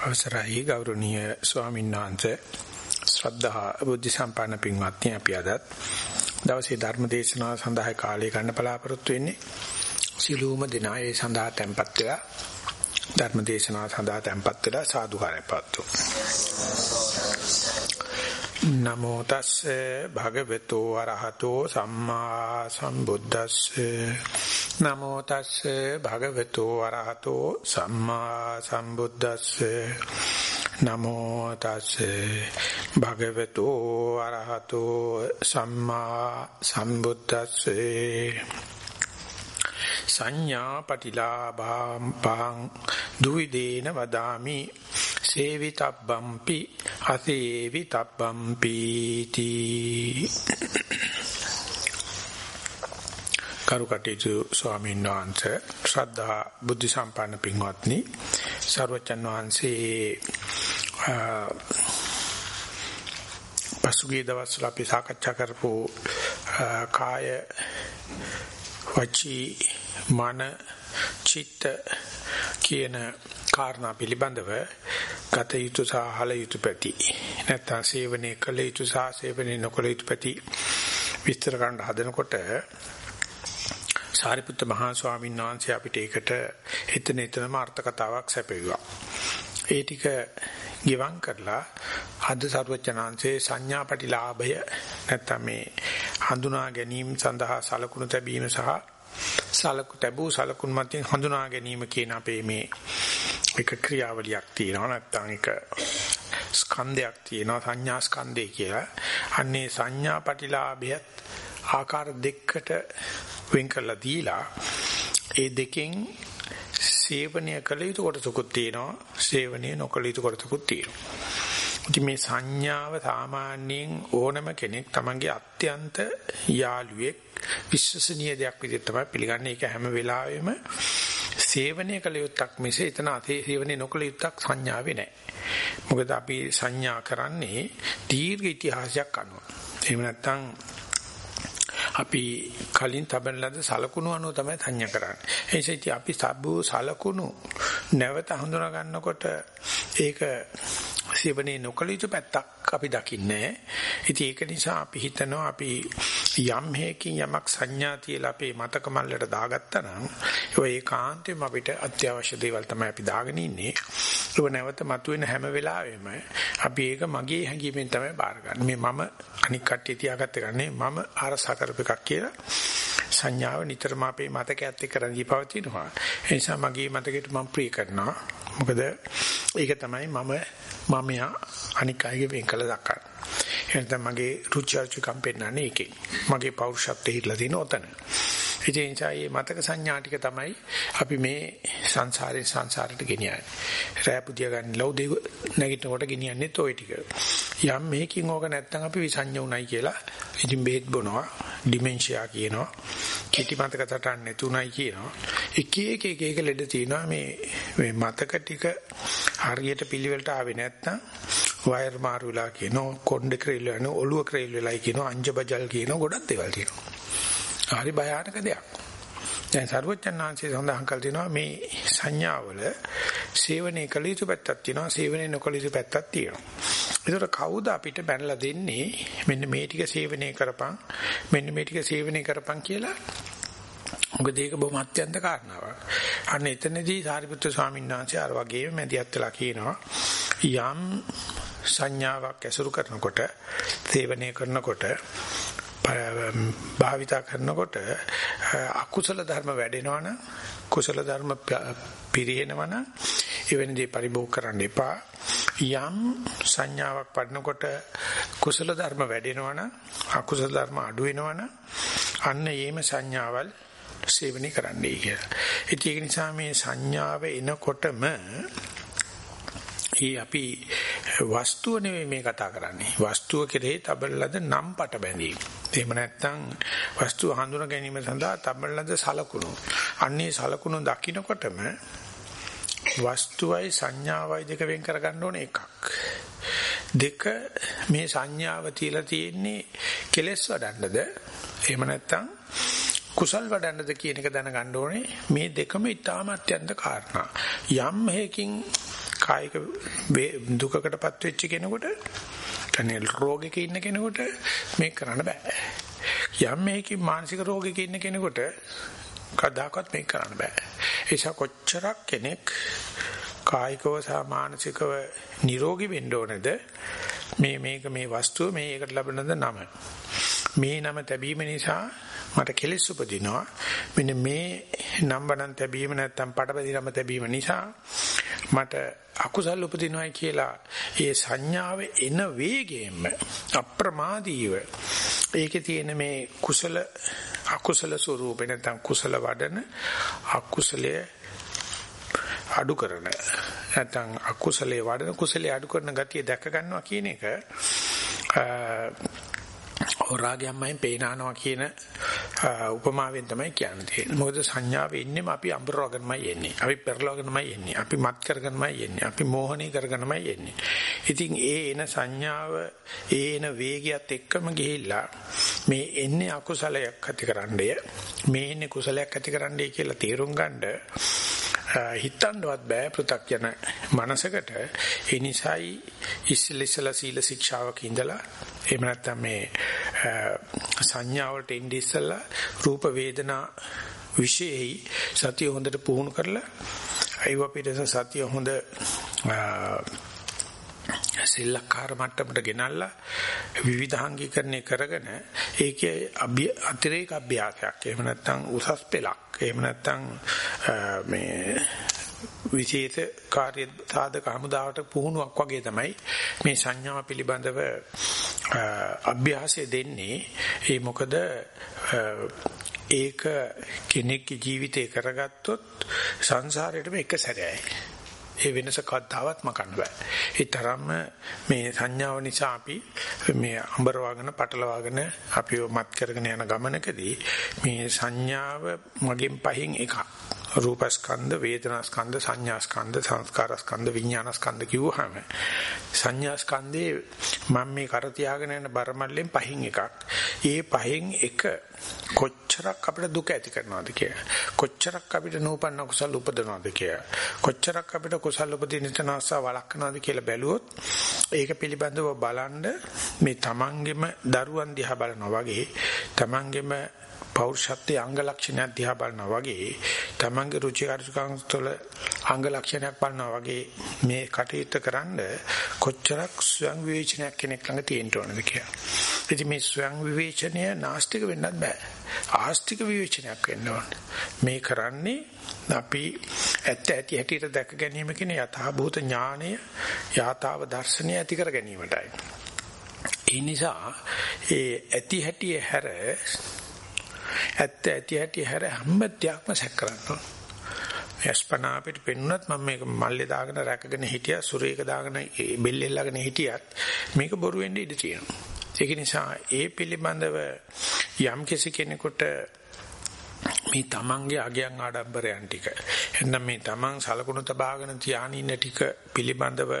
අවසරයි ගෞරවනීය ස්වාමීන් වහන්සේ. ශ්‍රද්ධා බුද්ධ සම්පන්න පින්වත්නි අපි අද දවසේ ධර්ම දේශනාව සඳහා කාලය ගන්න බලාපොරොත්තු වෙන්නේ. සිළුම දිනා ඒ සඳහා tempත් වෙලා ධර්ම දේශනාව සඳහා tempත් වෙලා සාදුකාරය පවත්වමු. නමෝ තස්සේ භගවතු වරහතෝ සම්මා සම්බුද්දස්සේ. නමෝ තස්සේ භගවතු වරහතෝ සම්මා සම්බුද්දස්සේ. නමෝ තස්සේ භගවතු වරහතෝ සම්මා සම්බුද්දස්සේ. සංඥා පටිලාභං පං දුවිදේන වදාමි. සේවිතබ්බම්පි අසේවිතබ්බම්පි තී කරුකටේතු ස්වාමීන් වහන්සේ ශ්‍රද්ධා බුද්ධ සම්පන්න පින්වත්නි සර්වචන් වහන්සේ පසුගිය දවස්වල අපි සාකච්ඡා කරපු කාය වචී මන චිත්ත කියන කාරණා පිළිබඳව ගත යුතු සහ හල යුතු පැති නැත්නම් සේවනයේ කළ යුතු සහ සේවනයේ නොකළ යුතු පැති විස්තර කරන්න හදනකොට සාරිපුත්ත මහා ස්වාමීන් වහන්සේ අපිට ඒකට එතන එතනම අර්ථ කතාවක් සැපෙවුවා. ඒ ටික ගිවං කරලා අද සරුවචනාංශේ සංඥාපටිලාභය නැත්නම් මේ හඳුනා ගැනීම සඳහා සලකුණු තැබීම සහ සලකු තැබූ සලකුණු මතින් හඳුනා ගැනීම කියන අපේ මේ එක ක්‍රියාවලියක් තියෙනවා නැත්නම් එක ස්කන්ධයක් තියෙනවා සංඥා ස්කන්ධය කියලා. අන්නේ සංඥාපටිලාභයත් ආකාර දෙකකට වෙන් කරලා දීලා ඒ දෙකෙන් සේවනය කළ යුතු කොටසකුත් තියෙනවා. සේවනය නොකළ යුතු කොටසකුත් තියෙනවා. ඉතින් මේ සංඥාව සාමාන්‍යයෙන් ඕනම කෙනෙක් තමන්ගේ අත්‍යන්ත යාළුවෙක් විශ්වසනීය දෙයක් විදිහට තමයි පිළිගන්නේ. ඒක හැම වෙලාවෙම සේවනය කළ යුත්තක් මිස එතන අතේ සේවනය නොකළ යුත්තක් සංඥාවේ නැහැ. මොකද අපි සංඥා කරන්නේ දීර්ඝ ඉතිහාසයක් අනුව. එහෙම නැත්නම් අපි කලින් තබන ලද සලකුණු අනුව තමයි සංඥා කරන්නේ. ඒ නිසා අපි සබ්බෝ සලකුණු නැවත හඳුනා ගන්නකොට ඒක සේවනයේ නොකළ යුතු පැත්තක් අපි දකින්නේ. ඉතින් ඒක නිසා අපි හිතනවා අපි යම් හේකින් යමක් සංඥා තියලා අපේ මතක මල්ලට දාගත්තා නම් ඒ ඒකාන්තයෙන්ම අපිට අත්‍යවශ්‍ය දේවල් තමයි අපි දාගෙන ඉන්නේ. ඒක නැවත මතුවෙන හැම වෙලාවෙම අපි ඒක මගේ හැඟීමෙන් තමයි බාරගන්නේ. මේ මම අනික් කට්ටිය තියාගත්ත ගන්නේ මම අරසා කරපු එකක් කියලා සංඥාව නිතරම අපේ මතකයත් එක්ක රැඳී පවතිනවා. ඒ නිසා මගේ මතකයට මම ප්‍රිය කරනවා. මොකද ඒක තමයි මම මමයා අනික් අයගේ වෙන් කළ දක්වන්නේ. එහෙනම් මගේ රුචි අරුචිකම් පෙන්නන්නේ ඒකෙන්. මගේ පෞරුෂත්වයේ හිටලා තියෙන ඔතන. ඒ නිසා මේ මතක සංඥා ටික තමයි අපි මේ සංසාරේ සංසාරයට ගෙනියන්නේ. රෑ පුදිය ගන්න ලව් දෙක නැගිටිනකොට ගෙනියන්නේ toy ටික. යම් මේකින් ඕක නැත්තම් අපි විසඤ්ඤ උණයි කියලා ඉතින් බෙහෙත් බොනවා. ඩිමෙන්ෂියා කියනවා. කිටි මතක තටන්න නැතුණයි කියනවා. එක එක එක එක ලෙඩ තියෙනවා මේ මේ මතක ටික හරියට පිළිවෙලට ආවේ නැත්තම් වයර් මාරු වෙලා කියනවා කොණ්ඩේ ක්‍රේල් වෙනවා ඔළුව ක්‍රේල් වෙලයි කියනවා අංජබජල් කියනවා ගොඩක් දේවල් තියෙනවා. හරි භයානක දෙයක්. දැන් සර්වඥාන්සේ සඳහන් කළ තියෙනවා මේ සංඥාවල සේවනයේ කළ යුතු පැත්තක් තියෙනවා සේවනයේ නොකළ යුතු පැත්තක් තියෙනවා. ඒතර කවුද අපිට බැනලා දෙන්නේ මෙන්න මේ ටික සේවනය කරපන් මෙන්න මේ ටික සේවනය කරපන් කියලා මොකද ඒක බොහොම අත්‍යන්ත කාරණාවක්. අන්න එතනදී සාරිපුත්‍ර ස්වාමීන් වහන්සේ අර වගේම මැදිහත් වෙලා කියනවා යම් සංඥාවක් ඇසුරු කරනකොට සේවනය කරනකොට භාවිතා කරනකොට අකුසල ධර්ම වැඩෙනවනම් කුසල ධර්ම පිරිනවනම් එවැනි දේ පරිභෝග කරන්න එපා යම් සංඥාවක් පඩනකොට කුසල ධර්ම වැඩෙනවනම් අකුසල ධර්ම අඩු වෙනවනම් අන්න ඒම සංඥාවල් සේවනය කරන්නයි කියලා. ඒක නිසා මේ සංඥාව එනකොටම ඒ අපි වස්තුව නෙවෙයි මේ කතා කරන්නේ. වස්තුව කෙරෙහි තබලලද නම් පට බැඳීම. එහෙම නැත්නම් වස්තුව හඳුනා ගැනීම සඳහා තබලලද සලකුණු. අන්නේ සලකුණු දකින්නකොටම වස්තුවයි සංඥාවයි දෙක වෙන් කරගන්න ඕනේ එකක්. දෙක මේ සංඥාව තියලා තියෙන්නේ කෙලස් වඩන්නද? එහෙම නැත්නම් කුසල් වඩන්නද කියන එක දැනගන්න ඕනේ. මේ දෙකම ඊටාම අත්‍යන්ත කාරණා. යම් හේකින් කායික දුකකටපත් වෙච්ච කෙනෙකුට කන්නේ රෝගයක ඉන්න කෙනෙකුට මේක කරන්න බෑ. යම් මේකේ මානසික රෝගයක ඉන්න කෙනෙකුට කදාකත් මේක කරන්න බෑ. ඒසක් කොච්චරක් කෙනෙක් කායිකව සහ මානසිකව නිරෝගී වෙන්න ඕනේද මේ මේක මේ වස්තුව මේ එකට ලැබෙනද නම මේ නම තැබීම නිසා මට කෙලෙස් උපදිනවා මෙන්න මේ නම්බනන් තැබීම නැත්තම් පටබැදි නම තැබීම නිසා මට අකුසල් උපදිනවායි කියලා. ඒ සංඥාව එන වේගයෙන්ම අප්‍රමාදීව ඒකේ තියෙන මේ කුසල අකුසල ස්වરૂපේ නැත්තම් කුසල වඩන අකුසලයේ අඩු කරන නැත්නම් අකුසලයේ වඩන කුසලයේ අඩු කරන ගතිය දැක ගන්නවා කියන එක හොරාගයන්මයි පේනානවා කියන උපමාවෙන් තමයි කියන්නේ. මොකද සංඥාවේ ඉන්නේම අපි අඹරවගෙනමයි එන්නේ. අපි පෙරලවගෙනමයි එන්නේ. අපි මත් කරගෙනමයි එන්නේ. අපි මෝහණී කරගෙනමයි එන්නේ. ඉතින් ඒ එන සංඥාව ඒ එන වේගයත් එක්කම ගිහිල්ලා මේ එන්නේ අකුසලයක් ඇතිකරන්නය. මේ එන්නේ කුසලයක් ඇතිකරන්නයි කියලා තේරුම් ගන්නේ හිතන්නවත් බෑ පෘ탁ජන මනසකට. ඒ නිසායි ඉස්සෙල්ලා සීල ශික්ෂාවක ඉඳලා එහෙම නැත්නම් මේ සංඥා වලට ඉඳි ඉස්සලා රූප වේදනා විශේෂයි සතිය හොඳට පුහුණු කරලා අයව පිටස සතිය හොඳ සෙල්ලක්කාර මට්ටමට ගෙනල්ලා විවිධාංගීකරණය කරගෙන ඒකේ අතිරේක අභ්‍යාසයක්. එහෙම නැත්නම් උසස් පෙළක්. එහෙම නැත්නම් මේ විශේෂ කාර්ය සාධක හමුදාවට පුහුණුවක් වගේ තමයි මේ සංඥා පිළිබඳව අභ්‍යාසය දෙන්නේ. ඒ මොකද ඒක කෙනෙක්ගේ ජීවිතේ කරගත්තොත් සංසාරේටම එක සැරයයි. ඒ වෙනස කද්දාවත් මකන්න බෑ. ඒ තරම්ම මේ සංඥාව නිසා අපි මේ අඹරවාගෙන පටලවාගෙන අපිව මත් කරගෙන යන ගමනකදී මේ සංඥාව මගෙන් පහින් එකක්. රූපස්කන්ධ වේදනාස්කන්ධ සංඥාස්කන්ධ සංස්කාරස්කන්ධ විඥානස්කන්ධ කිව්වහම සංඥාස්කන්ධේ මම මේ කර තියාගෙන යන බරමල්ලෙන් පහින් එකක්. ඒ පහින් එක කොච්චරක් අපිට දුක ඇති කරනවද කියලා. කොච්චරක් අපිට නූපන්න කුසල උපදනවද කියලා. කොච්චරක් අපිට කුසල උපදින තනස්ස වළක්වනවද කියලා බැලුවොත් ඒක පිළිබඳව බලන්න මේ තමන්ගෙම දරුවන් දිහා බලනවා වගේ තමන්ගෙම පෞරුෂත්වයේ අංග ලක්ෂණයක් දිහා බලනවා වගේ තමන්ගේ රුචි අරුචිකම් තුළ අංග ලක්ෂණයක් බලනවා වගේ මේ කටයුත්ත කරන්න කොච්චරක් ස්වයං විවේචනයක් කෙනෙක් ළඟ තියෙන්න ඕනද කියලා. ඉතින් මේ ස්වයං විවේචනය නාස්තික වෙන්නත් බෑ. ආස්තික විවේචනයක් වෙන්න ඕන. මේ කරන්නේ අපි ඇත්ත ඇති හැටියට දැක ගැනීම කියන යථාභූත ඥානය යථාව දර්ශනය ඇති කර ගැනීමටයි. ඒ නිසා ඒ ඇති හැටිය හැර ඇත්ත ඇති ඇති හැර හැම දෙයක්ම සැක කරනවා. යස්පනා අපිට පෙන්නුනත් මම මේක මල්ලේ දාගෙන රැකගෙන හිටියා සුරේක දාගෙන බෙල්ලෙල් ලාගෙන හිටියත් මේක බොරු වෙන්න ඉඩ තියෙනවා. ඒක නිසා ඒ පිළිබඳව යම් කෙනෙකුට මේ තමන්ගේ අගයන් ආඩම්බරයන් ටික එන්න මේ තමන් සලකුණු තබාගෙන තියාගෙන ඉන්න ටික පිළිබඳව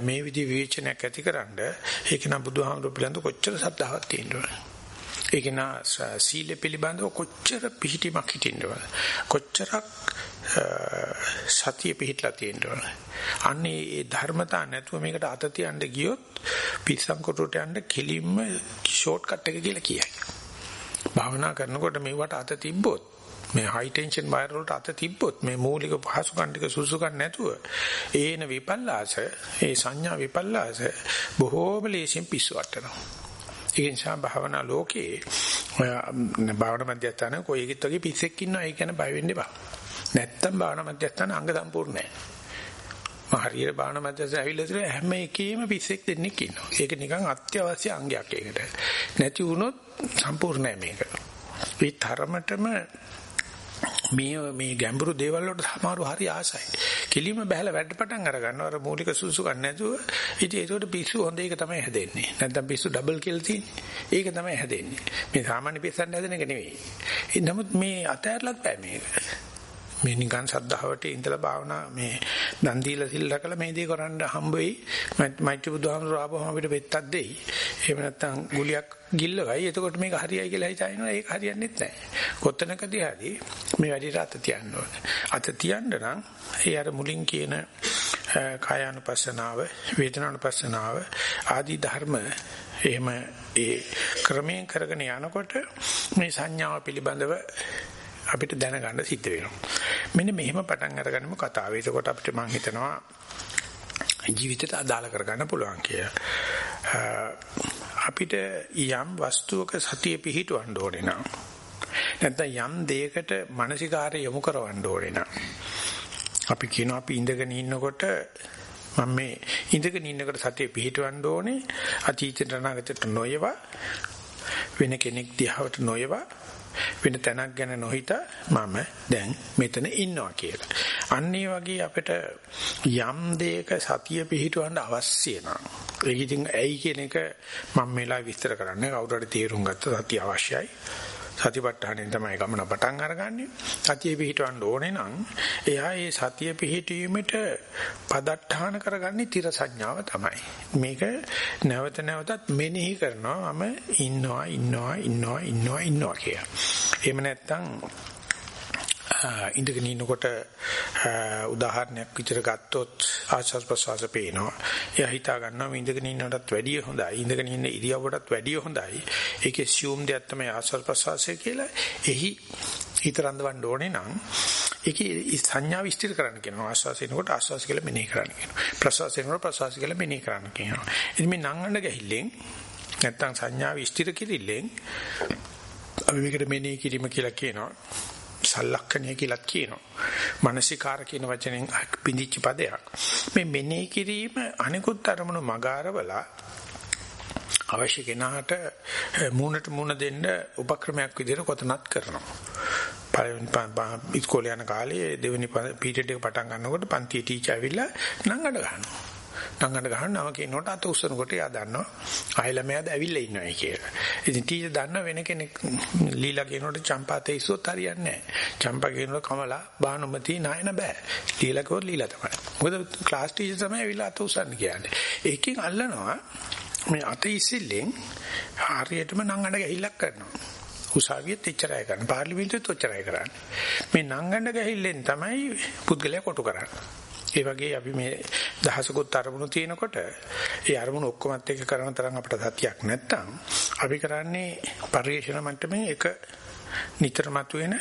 මේ විදි විවේචනයක් ඇතිකරනද ඒක නම් බුදුහාමුදුරු පිළිබඳ කොච්චර සද්ධාවක් තියෙනවද ඒක නා සීල පිළිබඳව කොච්චර පිහිටීමක් හිටින්නවද කොච්චරක් සතිය පිහිටලා තියෙනවද අන්නේ ඒ ධර්මතා නැතුව මේකට අත තියන්න ගියොත් පිස්සන් කොටුවට යන්න කෙලින්ම ෂෝට් කට් එක කියලා කියයි. භාවනා කරනකොට මේවට අත තිබ්බොත් මේ හයි ටෙන්ෂන් වයර් වලට අත තිබ්බොත් මේ මූලික පහසුකම් ටික සුසුකම් නැතුව ඒන විපල්ලාස ඒ සංඥා විපල්ලාස බොහෝම ලේසියෙන් පිස්සු වටනවා. ඒ නිසා භාවනා ලෝකේ භාවනා මධ්‍යස්ථාන කොයිගෙත් වගේ පිස්සෙක් ඉන්නවා ඒ කියන්නේ බය වෙන්න එපා. නැත්තම් භාවනා මධ්‍යස්ථාන අංග සම්පූර්ණ නැහැ. මම හරියට භාවනා මධ්‍යස්ථාන ඇවිල්ලා ඉතින් හැම එකේම පිස්සෙක් දෙන්නෙක් ඉන්නවා. ඒක නිකන් අත්‍යවශ්‍ය අංගයක් ඒකට. නැති වුණොත් සම්පූර්ණ නැහැ මේක. ඒ තරමටම මේ මේ ගැඹුරු දේවල් වලට සමහරව හරි ආසයි. කෙලිම බහැලා වැඩ පටන් අර ගන්නවා. අර මූලික සුසුකම් නැතුව. ඉතින් ඒකට පිස්සු හොඳ එක තමයි හැදෙන්නේ. නැත්නම් පිස්සු ඩබල් කියලා තියෙන්නේ. ඒක තමයි හැදෙන්නේ. මේ සාමාන්‍ය පිස්සන් හැදෙන එක නෙවෙයි. ඒ නමුත් මේ අතහැරලත් බෑ මේක. මේ නිකන් සද්ධාවට ඉඳලා භාවනා මේ දන් දීලා සිල් රැකලා මේ දේ කරන්න හම්බ වෙයි. මෛත්‍රී බුදුහාමුදුරුවෝ ආපුවම අපිට පෙත්තක් දෙයි. එහෙම නැත්නම් ගුලියක් ගිල්ලවයි. එතකොට මේක හරියයි කියලා හිතනවා. ඒක හරියන්නේ නැහැ. කොතනකදී හරි මේ වැඩිට අත තියන්න ඕනේ. අත තියන්න නම් ඒ අර මුලින් කියන කායानुපස්සනාව වේදනානුපස්සනාව ආදී ධර්ම එහෙම ඒ ක්‍රමයෙන් කරගෙන යනකොට මේ සංඥාව පිළිබඳව අපිට දැනගන්න සිද්ධ වෙනවා. මෙන්න මෙහෙම පටන් අරගන්නම කතාව. ඒකකොට අපිට මම හිතනවා ජීවිතයට අදාළ කරගන්න පුළුවන් කියලා. අපිට යම් වස්තුවක සතිය පිහිටවන්න ඕනේ නම් නැත්නම් යම් දෙයකට මානසිකාරය යොමු කරවන්න ඕනේ නම් අපි කියනවා අපි ඉඳගෙන ඉන්නකොට මම මේ ඉඳගෙන ඉන්නකොට සතිය පිහිටවන්න ඕනේ අතීතයට අනාගතයට නොයවා වෙන කෙනෙක් දිහාවට නොයවා වෙන තැනක් ගැන නොහිතා මම දැන් මෙතන ඉන්නවා කියලා. අන්න ඒ වගේ අපිට යම් දෙයක සතිය පිහිටවන්න අවශ්‍ය නම් ඒක ඉතින් ඇයි කියන එක මම මෙලා විස්තර කරන්නේ කවුරු හරි තේරුම් ගත්ත සතිය අවශ්‍යයි. සතිපට්ඨානෙන් තමයි ගමන පටන් අරගන්නේ. සතිය පිහිටවන්න ඕනේ නම් එයා ඒ සතිය පිහිටීමට පදට්ඨාන කරගන්නේ තිර සංඥාව තමයි. මේක නැවත නැවතත් මෙනෙහි කරනවා මම ඉන්නවා ඉන්නවා ඉන්නවා ඉන්නවා ඉන්නවා කියලා. එහෙම නැත්නම් ඉඳගෙන ඉන්නකොට උදාහරණයක් විතර ගත්තොත් ආශ්වාස ප්‍රශ්වාස පේනවා. එයා හිතා ගන්නවා ඉඳගෙන ඉන්නටත් වැඩිය හොඳයි. ඉඳගෙන ඉන්න ඉරියව්වටත් වැඩිය හොඳයි. ඒකේ assume දෙයක් තමයි ආශ්වාස ප්‍රශ්වාසය කියලා. එහි හිත රඳවන්න ඕනේ නම් ඒකේ සංඥා විස්තර කරන්න කියනවා. ආශ්වාසයෙන්කොට ආශ්වාස කියලා මෙනෙහි කරන්න කියනවා. ප්‍රශ්වාසයෙන්කොට ප්‍රශ්වාස කියලා මෙනෙහි කරන්න කියනවා. ඉතින් මේ නංගන්න ගහිල්ලෙන් නැත්තම් සංඥා විස්තර කිරිල්ලෙන් අපි මේකට මෙනෙහි කිරීම කියලා කියනවා. සලක්ෂණය කියලාත් කියනවා. මානසිකාර කියන වචනෙන් පිඳිච්ච පදයක්. මේ මෙනෙහි කිරීම අනිකුත් අරමුණු මගාරවලා අවශ්‍ය කෙනාට මූණට මූණ දෙන්න උපක්‍රමයක් විදිහට කොතනත් කරනවා. පළවෙනි ඉස්කෝලේ යන කාලේ දෙවෙනි පීරියඩ් එක පටන් ගන්නකොට පන්ති ටීචර් ඇවිල්ලා නංගඩ ගන්නවා. නංගන්න ගහන නම කියනකොට අත උස්සනකොට එයා දන්නවා ආයෙ ළමයාද ඇවිල්ලා ඉන්නවයි කියලා. ඉතින් ටීචර් දන්න වෙන කෙනෙක් ලීලා කියනකොට චම්පා තේසොත් හරියන්නේ නැහැ. චම්පා කියනකොට කමලා බානුමති නායන බෑ. ලීලා කිව්වොත් ලීලා තමයි. මොකද ක්ලාස් ටීචර් තමයි ඇවිල්ලා අත උස්සන්න කියන්නේ. ඒකෙන් අල්ලනවා මේ අත ඉසිල්ලෙන් හරියටම නංගන්න ගහිල්ලක් කරනවා. උසාවියෙත් එච්චරයි කරන්නේ. පාර්ලිමේන්තුවෙත් ඔච්චරයි කරන්නේ. මේ නංගන්න ගහිල්ලෙන් තමයි පුද්ගලයා කොටු කරන්නේ. ඒ වගේ අපි මේ දහසකුත් අරමුණු තියෙනකොට ඒ අරමුණු ඔක්කොමත් එක්ක කරන තරම් අපිට සතියක් නැත්තම් අපි කරන්නේ පරිේශන මට්ටමේ එක නිතරමතු වෙන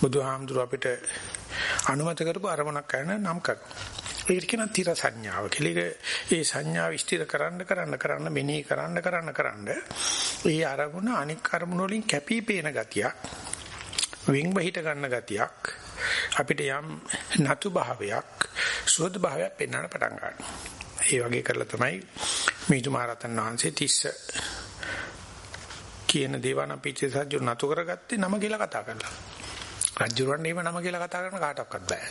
බුදුහාමුදුර අපිට අනුමත කරපු අරමුණක් කරන නම් කරනවා. ඒක කියන තිර සංඥාව කියලා. ඒ සංඥාව ස්ථිර කරන්න කරන්න කරන්න මෙනෙහි කරන්න කරන්න කරන්න ඒ අරමුණ අනික් අරමුණ වලින් කැපී පේන ගතියක් වින් බහිට ගන්න ගතියක් අපිට යම් නතු භාවයක් සුවද භාවයක් පෙන්වන්න පටන් ගන්නවා. ඒ වගේ කරලා තමයි මිහිඳු මහරහතන් වහන්සේ තිස්ස කියන දේවාන පිටිසජ්ජු නතු කරගත්තේ නම කියලා කතා කරලා. රජුරන් එහෙම නම කියලා කතා කරන කාටවත් බෑ.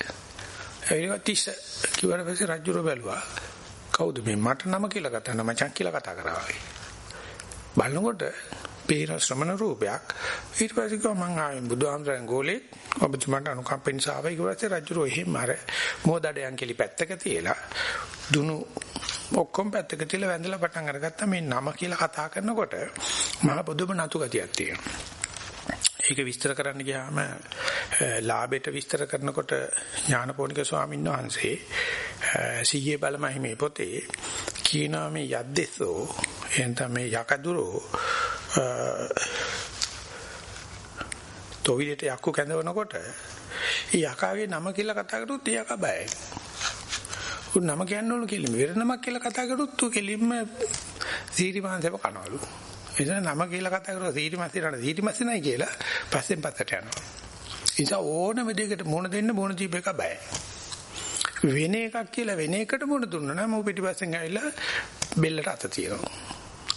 ඒක තිස්ස කිව්වට පස්සේ රජුර බැලුවා. කවුද මේ මට නම කියලා කතා කරන මචං කියලා කතා කරා වගේ. බලනකොට පේන ශ්‍රමණ රූපයක්. ඊට පස්සේ කිව්වා මං ආවේ බුදුහාමරන් ගෝලේ. ඔබතුමාට අනුකම්පෙන් සාව ඊට පස්සේ රජුරෝ එහෙම අර මොදඩයන් කෙලි පැත්තක තියලා දුනු ඔක්කොම පැත්තක තියලා වැඳලා පටන් අරගත්තා මේ නම කියලා කතා කරනකොට මහ බුදුම නතු ගතියක් තියෙනවා. ඒක විස්තර කරන්න ගියාම ලාභයට විස්තර කරනකොට ඥානපෝනික ස්වාමීන් වහන්සේ සීයේ බලමහිමේ පොතේ කියනවා මේ යද්දෙසෝ එතන මේ යකදුරෝ තොවිලට යක්කු කැඳවනකොට ඒ යකාගේ නම කියලා කතා කරොත් ඒ යකා බයයි. උන් නම කියන්න ඕන කෙලින්ම වෙර නමක් කියලා කතා කරොත් තු කෙලින්ම සීරිමාංශව කනවලු. එතන නම කියලා කතා කරලා සීරිමාංශේ නඩ සීරිමාංශේ නයි කියලා පස්සෙන් පස්සට යනවා. ඉතින් ඕනම දෙයකට මුණ දෙන්න මුණ දීප එක බයයි. වෙන එකක් කියලා වෙන එකට මුණ දුන්නා නම් ඌ පිටිපස්සෙන් ඇවිල්ලා බෙල්ලට අත තියනවා.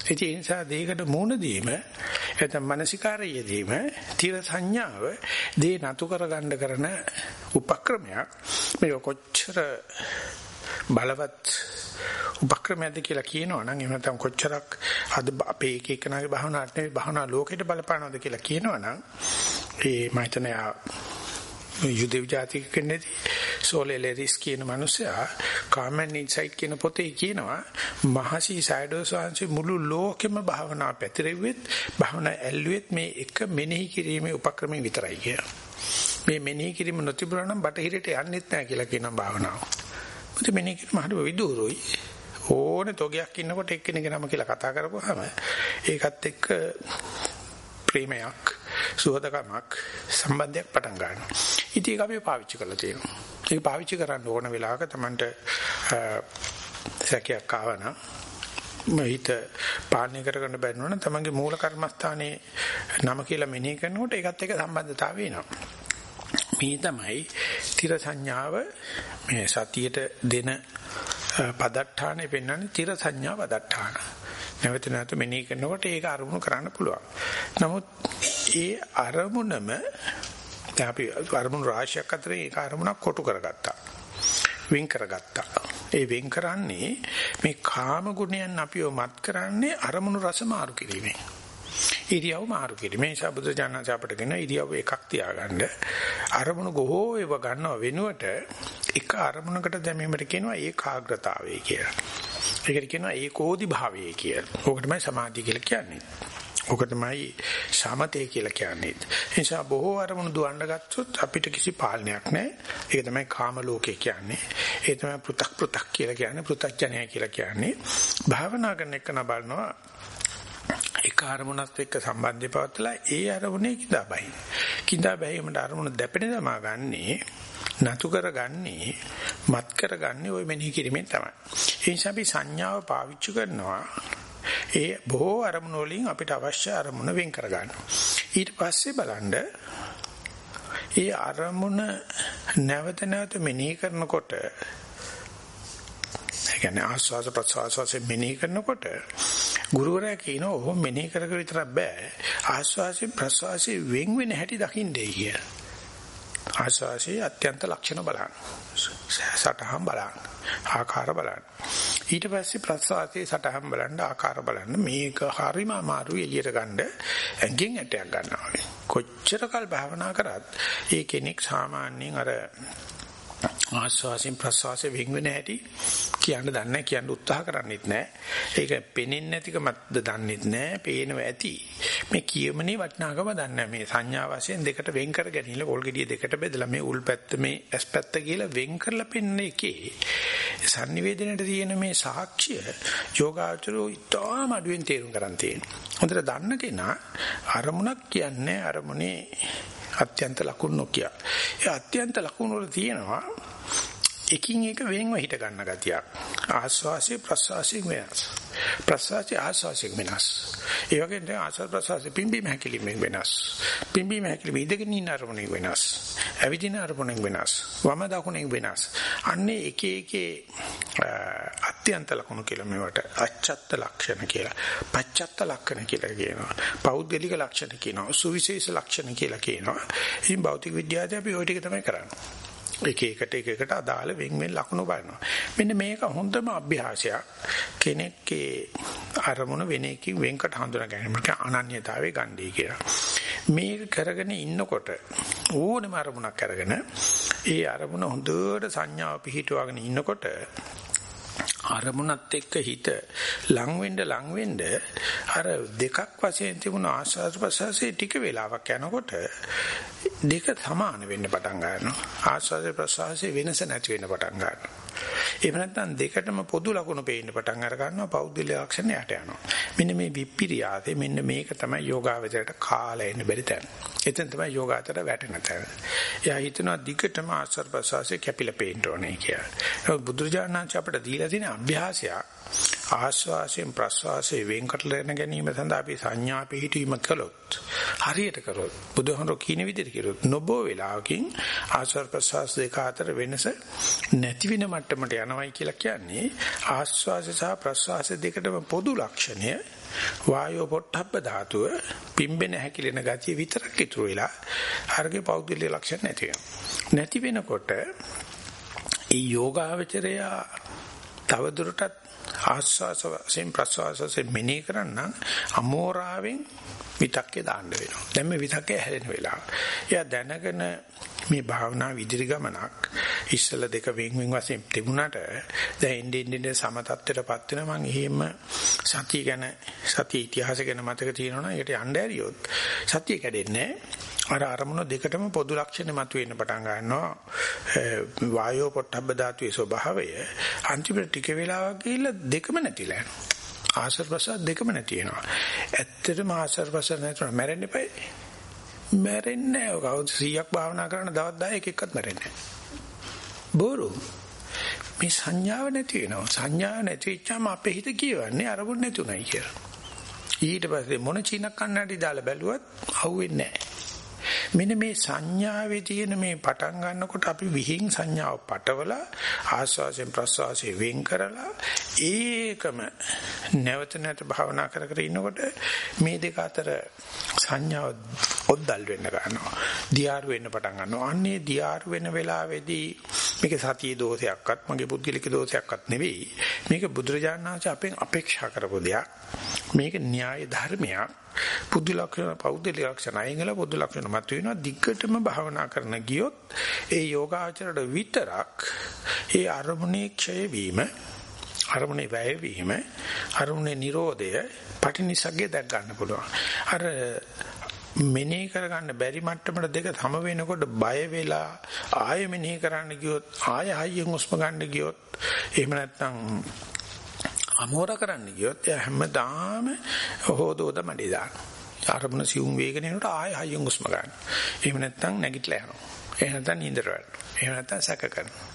ඒ නිසා දෙයකට මූණ දීම නැත්නම් මානසිකාරයේදීම තිර සංඥාව දේ නතු කරගන්න කරන උපක්‍රමයක්. මේක කොච්චර බලවත් උපක්‍රමයක්ද කියලා කියනවා නම් එහෙම නැත්නම් කොච්චරක් අද අපේ එක එකනාගේ භාවනාවට නෙවෙයි භාවනා ලෝකෙට බලපානවද කියලා කියනවා නම් ඒ මම හිතන්නේ යුදෙව් ජාතික කෙනෙක් සෝලෙලෙරිස් කියන මනුස්සයා කාමන් ඉන්සයිට් කියන පොතේ කියනවා මහසි සයිඩෝස් වහන්සේ මුළු ලෝකෙම භාවනා පැතිරෙව්වෙත් භාවනා ඇල්ලුවෙත් මේ එක මෙනෙහි කිරීමේ උපක්‍රමය විතරයි කියලා. මේ මෙනෙහි කිරීම නොතිබුණා නම් බටහිරට යන්නෙත් නැහැ කියලා කියන භාවනාව. මුත් මෙනෙහි කිරීම හරිය විදුරුයි. ඕනේ තෝගයක් ඉන්නකොට එක්කෙනෙක් නම කියලා කතා කරපුවාම ඒකත් එක්ක ප්‍රේමයක් සුහදකමක් සම්බන්ධයක් පටන් ගන්නවා. ඉතින් ඒක අපි පාවිච්චි කරලා තියෙනවා. ඒක පාවිච්චි කරන්න ඕන වෙලාවක Tamanට සැකයක් ආවනම් හිත පාලනය කරගන්න බැරි නම් තමන්ගේ මූල කර්මස්ථානයේ නම කියලා මෙනෙහි කරනකොට ඒකත් එක්ක සම්බන්ධතාවය එනවා. මේ තමයි තිර සංඥාව මේ සතියට දෙන පදට්ඨානේ පෙන්වන්නේ තිර සංඥා පදට්ඨාන. නැවත නැවත මෙනෙහි කරනකොට ඒක අරමුණු කරන්න පුළුවන්. නමුත් ඒ අරමුණම දැන් අපි අරමුණු රාශියක් අතරේ ඒක අරමුණක් කොටු කරගත්තා. වෙන් කරගත්තා. ඒ වෙන් කරන්නේ මේ කාම ගුණයන් අපිව මත් කරන්නේ අරමුණු රස මාරු කිරීමෙන්. ඉරියව් මාරු කිරීම. මේ නිසා බුදුජානක අපට කියන ඉරියව් එකක් තියාගන්න. අරමුණු ගොහෝ ඒව ගන්නව වෙනුවට එක අරමුණකට දැමීමට කියනවා ඒකාග්‍රතාවය කියලා. ඒකට කියනවා ඒකෝදි භාවය කියලා. ඕක තමයි සමාධිය කියලා කියන්නේ. ඔක තමයි සමතේ කියලා කියන්නේ. ඒ නිසා බොහෝ අරමුණු දුවන්න ගත්තොත් අපිට කිසි පාලනයක් නැහැ. ඒක තමයි කාම ලෝකේ කියන්නේ. ඒ තමයි පෘ탁 පෘ탁 කියලා කියන්නේ පෘ탁ඥය කියලා කියන්නේ. භාවනා කරන එක නබලනවා එක අරමුණක් එක්ක සම්බන්ධය පවත්ලා ඒ අරමුණේ කිඳාබයි. කිඳාබැහිමට අරමුණ දැපෙන දමා ගන්නේ නතු කරගන්නේ මත් කරගන්නේ ওই මෙනෙහි කිරීමෙන් තමයි. ඒ නිසා අපි සංඥාව පාවිච්චි කරනවා ඒ බොහෝ අරමුණු වලින් අපිට අවශ්‍ය අරමුණ වෙන් කර ගන්නවා. ඊට පස්සේ බලන්න ඒ අරමුණ නැවත නැවත මෙනෙහි කරනකොට ඒ කියන්නේ ආස්වාද ප්‍රසවාස වශයෙන් මෙනෙහි කරනකොට ගුරුවරයා කියනවා ඔහොම මෙනෙහි කර කර විතරක් බෑ ආස්වාසේ ප්‍රසවාසේ වෙන් වෙන හැටි දකින්නේ කියලා. ආස්වාසේ අත්‍යන්ත ලක්ෂණ බලන්න. සටහන් බලන්න. ආකාර බලන්න. ඊට පස්සේ ප්‍රසවාසයේ සටහන් බලන්න ආකාර බලන්න මේක හරිම අමාරු එළියට ගන්න ඇඟෙන් ඇටයක් ගන්නවා. කොච්චර කල් භාවනා කරත් ඒ කෙනෙක් සාමාන්‍යයෙන් අර ආස්වාසින් ප්‍රසවාසයෙන් වෙන් වෙන හැටි කියන්න දන්නේ කියන්න උත්සාහ කරන්නේත් නැහැ. ඒක පෙනෙන්නේ නැතිකමත් දන්නේත් නැහැ. පේනව ඇති. මේ කියමනේ වටිනාකම දන්නේ මේ සංඥා වශයෙන් දෙකට වෙන් කර ගැනීම පොල් ගෙඩිය දෙකට බෙදලා මේ උල් පැත්ත මේ ඇස් පැත්ත කියලා වෙන් කරලා පෙන්න එකේ sannivedanයට තියෙන මේ සාක්ෂිය යෝගාචරෝ ඉතාම අඩුවෙන් තේරුම් ගන්න තියෙනවා. හොඳට දන්න කෙනා අරමුණක් කියන්නේ අරමුණේ අත්‍යන්ත ලකුණු නොකිය. ඒ අත්‍යන්ත ලකුණු වල තියෙනවා එකින් එක වෙන්ව හිට ගන්න ගතියක්. ආස්වාසිය ප්‍රසවාසිය වෙනස්. ප්‍රසවාසිය ආස්වාසිය වෙනස්. ඒ වගේ දැන් ආස්වාද ප්‍රසවාසිය පිම්බීම හැකිලිම වෙනස්. පිම්බීම හැකිලිම ඉඳගෙන ඉන්න අරමුණේ වෙනස්. ඇවිදින අරමුණෙන් වෙනස්. වම දකුණෙන් වෙනස්. අන්නේ එක එකේ අත්‍යන්ත ලක්ෂණ කියලා මේවට අච්ඡත්ත ලක්ෂණ කියලා. පච්චත්ත ලක්ෂණ කියලා කියනවා. පෞද්ගලික ලක්ෂණ කියනවා. සුවිශේෂ ලක්ෂණ කියලා කියනවා. ඉතින් භෞතික විද්‍යාවේ අපි ওই ටික තමයි කරන්නේ. එක එකට එක එකට අදාළ වෙන් වෙන් ලකුණු බලනවා. මෙන්න මේක හොඳම අභ්‍යාසයක්. කෙනෙක්ගේ අරමුණ වෙන එකකින් වෙන්කට හඳුනා ගැනීමට අනන්‍යතාවයේ ගන්නයි කියලා. මේක කරගෙන ඉන්නකොට ඕනම අරමුණක් අරගෙන ඒ අරමුණ හොඳට සංඥාව පිහිටුවාගෙන ඉන්නකොට අරමුණත් එක්ක හිත ලං වෙන්න ලං වෙන්න අර දෙකක් වශයෙන් තිබුණ ආස්වාද ප්‍රසවාසයේ ටික වෙලාවක් යනකොට දෙක සමාන වෙන්න පටන් ගන්නවා. ආස්වාද ප්‍රසවාසයේ වෙනස නැති වෙන්න පටන් ගන්නවා. එහෙම නැත්නම් දෙකටම පොදු ලක්ෂණ පේන්න පටන් අර ගන්නවා පෞද්ගලික ලක්ෂණ යට යනවා. මෙන්න මේ විප්පිරියාතේ මෙන්න මේක තමයි යෝගාවචරයට කාලය එන්න බැරි තැන. එතෙන් තමයි යෝගාචර වැටෙන තැන. එයා හිතනවා දිගටම ආස්වාද ප්‍රසවාසයේ කැපිලා පේන්න ඕනේ කියලා. බුදුරජාණන් අපිට දීලා තියෙන අභ්‍යාසයක් ආස්වාසයෙන් ප්‍රස්වාසයෙන් වෙන්කට ලැන ගැනීම සඳහා අපි සංඥා පිහිටීම කළොත් හරියට කරොත් බුදුහමරෝ කියන විදිහට කරොත් නොබෝ වෙලාවකින් ආස්වාද ප්‍රස්වාස දෙක අතර වෙනස නැති වෙන මට්ටමට යනවයි කියලා කියන්නේ ආස්වාස සහ ප්‍රස්වාස දෙකටම පොදු ලක්ෂණය වායෝ පොට්ටබ්බ ධාතුව පිම්බෙන හැකිලෙන ගතිය විතරක් ඉතුරු වෙලා අරගේ පෞද්ගලික ලක්ෂණ නැති වෙනවා. නැති වෙනකොට ඒ යෝගාවචරයා තවදුරටත් ආස්වාස වශයෙන් ප්‍රස්වාස වශයෙන් මෙනෙහි කරන්න අමෝරාවෙන් විතක්කේ දාන්න වෙනවා. දැන් මේ විතක්කේ හැදෙන වෙලාව. එයා දැනගෙන මේ භාවනා විදිරි ගමනක් ඉස්සල දෙක වෙන් වෙන් වශයෙන් තිබුණාට දැන් ඉන්නේ ඉන්නේ සම තත්ත්වයටපත් වෙන මම එහෙම සතිය ගැන සතිය ඉතිහාස ගැන මතක තියෙනවනම් ඒකට යන්න ඇරියොත් සතිය කැඩෙන්නේ අර අරමුණ දෙකටම පොදු ලක්ෂණ මතුවෙන්න පටන් ගන්නවා වායෝ පොට්ටබ්බ ධාතුවේ ස්වභාවය අන්තිමට ටික වෙලාවක් ගිහිල්ලා දෙකම නැතිලා යනවා ආශ්‍රව ප්‍රසාර දෙකම නැති වෙනවා ඇත්තටම ආශ්‍රව ප්‍රසාර නැතුව මැරෙන්න එපා. මැරෙන්නේ නැහැ. කවුද 100ක් භාවනා කරන දවස් 10 එකක්වත් මැරෙන්නේ නැහැ. බොරු. මේ සංඥාව නැති වෙනවා. සංඥාව නැති වෙච්චාම අපේ හිත කියවන්නේ අරමුණ නැතුණයි කියලා. ඊට පස්සේ මොන චීනක් කන්නටි දාලා බැලුවත් අහුවෙන්නේ නැහැ. මෙන්න මේ සංඥාවේ තියෙන මේ පටන් ගන්නකොට අපි විහිං සංඥාව පටවල ආස්වාසයෙන් ප්‍රසවාසයෙන් වෙන් කරලා ඒකම නැවත නැවත භාවනා කර කර ඉන්නකොට මේ දෙක අතර සංඥාව ඔද්දල් වෙන්න ගන්නවා. දියාරු වෙන්න පටන් ගන්නවා. අන්නේ දියාරු වෙන වෙලාවේදී මේක සතිය දෝෂයක්වත් මගේ පුද්ගලික දෝෂයක්වත් නෙවෙයි. මේක බුදුරජාණන් වහන්සේ අපෙන් අපේක්ෂා කරපු දෙයක්. මේක න්‍යාය ධර්මයක්. පුදු ලක්ෂණ පෞද්ගලික ලක්ෂණ අයින්ගල පුදු ලක්ෂණ මත වෙනවා දිග්ගටම භාවනා කරන ගියොත් ඒ යෝගාචරයට විතරක් ඒ අරමුණේ ක්ෂය වීම අරමුණේ වැය වීම අරමුණේ Nirodhaය පටිනිසග්ගේ දැක් ගන්න පුළුවන්. අර මෙනෙහි කරගන්න බැරි මට්ටමට දෙක සම වෙනකොට බය වෙලා ආයෙ මෙනෙහි කරන්න ගියොත් ආයෙ හයියෙන් උස්ම ගන්න ගියොත් එහෙම නැත්නම් අමෝර කරන්න ගියොත් එයා හැමදාම හොදෝද මඩේ දානවා. අරමුණ සිවුම් වේගන යනකොට ආය හයියෙන් උස්ම ගන්න. එහෙම නැත්නම් නැගිටලා යනවා. එහෙම නැත්නම් නින්දර වැටෙනවා. එහෙම නැත්නම් සැක කරනවා.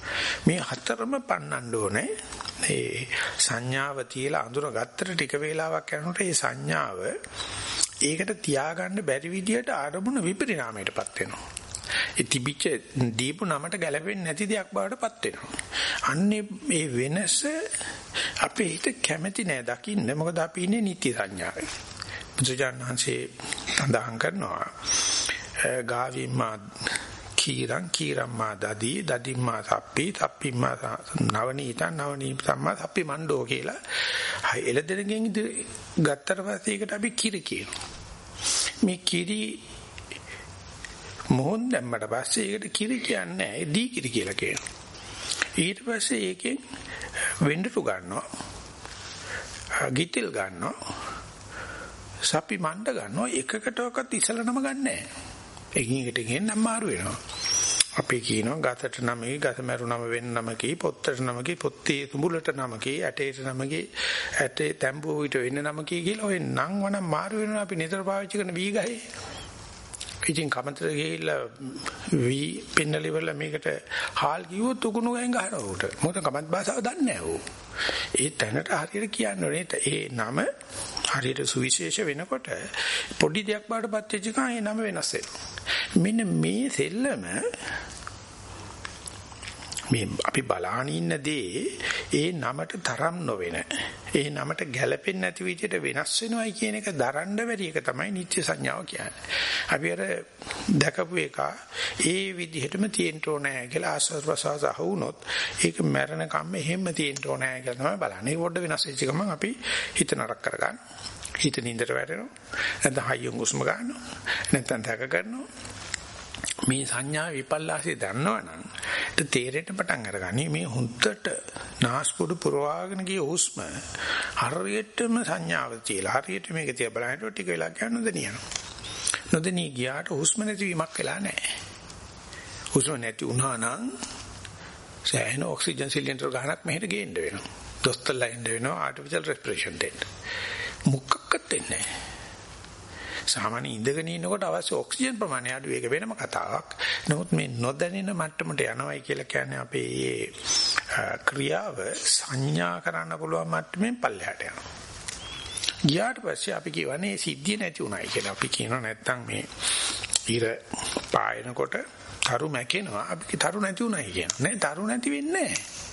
මේ හතරම පන්නන්න ඕනේ. මේ සංඥාව තියලා අඳුර ගත්තට ටික වේලාවක් යනකොට මේ සංඥාව ඒකට තියාගන්න බැරි විදියට අරමුණ විපරිණාමයටපත් වෙනවා. ඒ තිබිච්ච දීපු නමට ගැලපෙන්නේ නැති දෙයක් බවට පත් වෙනවා. අන්නේ මේ වෙනස අපේ හිත කැමැති නෑ දකින්න. මොකද අපි ඉන්නේ නිත්‍ය සංඥාවේ. බුදුජානහන්සේ සඳහන් කරනවා ගාවිම්මා කීරං කීරම්මා දදී දදිම්මා සප්පි සප්පිම්මා නවනීතං නවනීතම්මා සප්පි මණ්ඩෝ කියලා. හයි එළදෙනගෙන් ගත්තට පස්සේ ඒකට අපි කිරි කියනවා. මේ කිරි මොහොන් දැම්මට පස්සේ ඒකට කිරි කියන්නේ නැහැ දී කිරි කියලා කියනවා. ඊට පස්සේ ඒකෙන් වෙඬටු ගන්නවා. ගිතෙල් ගන්නවා. සපි මණ්ඩ ගන්නවා එකකටවත් ඉසලනම ගන්නෑ. එකින් එකට ගෙන් අමාරු වෙනවා. අපි කියනවා ගතට නමකි ගත මරුණම වෙන්න නමකි පොත්තට නමකි පොත්තේ තුඹුලට නමකි ඇටේට නමකි ඇටේ තැඹුව විට වෙන්න නමකි කියලා ඔය නම් වනම් මාරු වෙනවා අපි නිතර පාවිච්චි කරන වී ගහේ ඉතින් කමතර ගිහිල්ලා වී පින්නලිවල මේකට හාල් කිව්වොත් උකුණු ගහෙන් ගහනවා උට. මොකද කමත් භාෂාව දන්නේ නැහැ ඌ. ඒ තැනට හරියට කියන්න ඕනේ. ඒ නම හරියට සුවිශේෂ වෙනකොට පොඩි දෙයක් බාටපත් වෙච්ච ගමන් ඒ නම වෙනස් වෙනවා. මෙන්න මේ සෙල්ලම මේ අපි බලාන ඉන්න දේ ඒ නමට තරම් නොවෙන ඒ නමට ගැළපෙන්නේ නැති විදිහට වෙනස් වෙනවයි කියන එක දරන්න බැරි එක තමයි නිත්‍ය සංඥාව කියන්නේ. අපි අර දැකපු එක ඒ විදිහටම තියෙන්න ඕනේ කියලා ආස්වාද ප්‍රසවාස අහුනොත් ඒක මැරෙන කම්ම එහෙම තියෙන්න ඕනේ කියලා තමයි බලන්නේ. ඒක පොඩ්ඩ වෙනස් වෙච්ච ගමන් අපි හිත නරක කරගන්න. හිත නින්දට වැටෙනවා. නැත්නම් හයියෙන් උස්ම ගන්නවා. නැත්නම් දැක ගන්නවා. මේ සංඥා විපල්ලාසය දන්නවනම් තේරෙන්න පටන් අරගනි මේ හුත්තට නාස්පුඩු පුරවාගෙන ගිය හුස්ම හරියටම සංඥාව තියලා හරියට මේක තියා බලනකොට ටික වෙලා ගන්න නොදෙනියනවා නොදෙනී ගියාට හුස්ම නැතිවීමක් වෙලා නැහැ. හුස්ම නැති වුණා නම් සෑහෙන ඔක්සිජන් සිලින්ඩර් ගහනක් මෙහෙට ගේන්න වෙනවා. දොස්තරලා ඉන්න වෙනවා ආටිෆිෂල් රෙස්පිරේෂන් දෙන්න. මුක්කක්වත් දෙන්නේ නැහැ. සාමාන්‍ය ඉඳගෙන ඉන්නකොට අවශ්‍ය ඔක්සිජන් ප්‍රමාණය අඩු ඒක වෙනම කතාවක්. නමුත් මේ නොදැනෙන මට්ටමට යනවයි කියලා කියන්නේ අපේ මේ ක්‍රියාව සංඥා කරන්න පුළුවන් මට්ටමින් පල්ලෙහාට යනවා. ගියාට පස්සේ අපි කියවනේ සිද්ධිය නැති උනායි කියලා. අපි කියනවා නැත්තම් මේ ඉර පායනකොට තරු මැකෙනවා. අපි තරු නැති උනායි කියනවා. නෑ තරු නැති වෙන්නේ නෑ.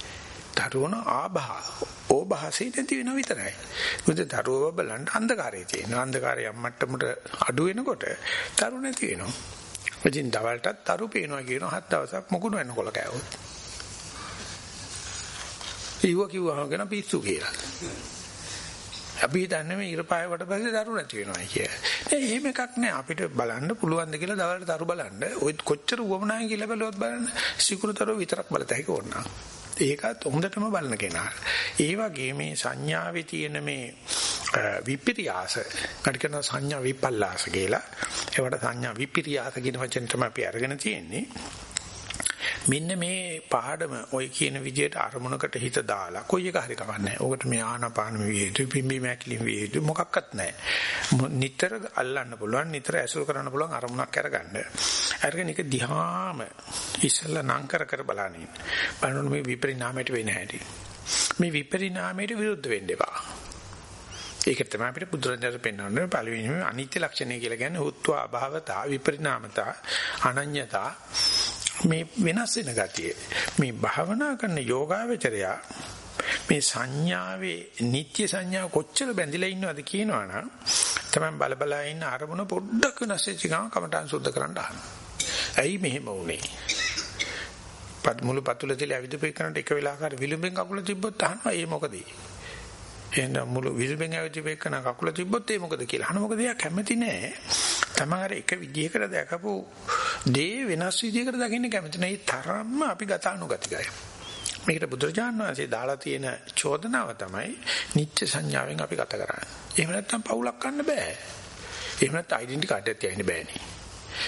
දරුවන ආභා ඕභාසී නැති වෙන විතරයි. මොකද දරුවව බලන්න අන්ධකාරය තියෙනවා. අන්ධකාරය යම්මට්ටමට අඩු වෙනකොට දරු නැති වෙනවා. ඉතින් දවල්ටත් දරු පේනවා කියනවා හත් දවසක් මොකුණු වෙනකොල කෑවොත්. ඊව කිව්වම ගැන පිස්සු කියලා. අපි හිතන්නේ මේ ඉරපායවට පස්සේ දරු නැති වෙනවා කිය. නෑ එහෙම එකක් නෑ අපිට බලන්න පුළුවන් ද කියලා දවල්ට දරු බලන්න. ඔය කොච්චර උවමනායි කියලා බැලුවොත් බලන්න සිකුරුතරෝ විතරක් බලතයි ඕනනම්. ඒකත් හොඳටම බලන කෙනා. ඒ වගේ මේ සංඥාවේ තියෙන මේ විපිරියාස කඩකන සංඥා විපල්ලාස කියලා ඒවට සංඥා විපිරියාස කියන වචන තමයි අපි අරගෙන තියෙන්නේ මෙන්න මේ පාඩම ඔය කියන විදිහට අරමුණකට හිත දාලා කොයි එක හරි කවන්නේ ඕකට මේ ආනාපාන විදිහට පිම්බි මැකිලින් විදිහට මොකක්වත් නැහැ. නිතර අල්ලන්න පුළුවන් නිතර ඇසුරු කරන්න පුළුවන් අරමුණක් අරගන්න. අරගෙන එක දිහාම ඉස්සෙල්ලා නම් කර කර බලන්නේ බලන්න මේ විපරිණාමයට වෙන්නේ නැහැටි මේ විපරිණාමයට විරුද්ධ වෙන්න එපා. ඒක තමයි අපිට බුදුරජාණන් පෙන්වන්නේ පළවෙනිම අනිත්‍ය ලක්ෂණය කියලා කියන්නේ හුත්ව අභාවතා විපරිණාමතා අනඤ්‍යතා. මේ වෙනස් වෙන ගතිය මේ භාවනා කරන යෝගාවචරයා මේ සංඥාවේ නිත්‍ය සංඥාව කොච්චර බැඳිලා ඉන්නවද කියනවනම් තමයි බලබලා ඉන්න අරමුණ පොඩ්ඩක් වෙනස් වෙච්ච ගමන් කමටහන් සුද්ධ කරන්න අහනවා. ඇයි මෙහෙම වුනේ? පත් මුළු පතුල තියලා ඇවිදපු එකනට එක වෙලාවකට විලුඹෙන් කකුල තිබ්බොත් අහනවා ඒ මොකද? එහෙනම් මුළු විලුඹෙන් ඇවිදපු එකන කකුල තිබ්බොත් ඒ මොකද කියලා. අහන මොකද එයා කැමති නෑ. තමහර එක විදිහකට දැකපු දේ වෙනස් විදිහකට දකින්න කැමති නෑ. ඒ තරම්ම අපි ගතානුගතිකයි. මේකට බුදුරජාණන් වහන්සේ දාලා තියෙන චෝදනාව තමයි නිත්‍ය සංඥාවෙන් අපි ගත කරන්නේ. එහෙම නැත්නම් පවුලක් ගන්න බෑ. එහෙම නැත්නම් ඩෙන්ටිටි කාඩ් එකක් තියන්න බෑනේ.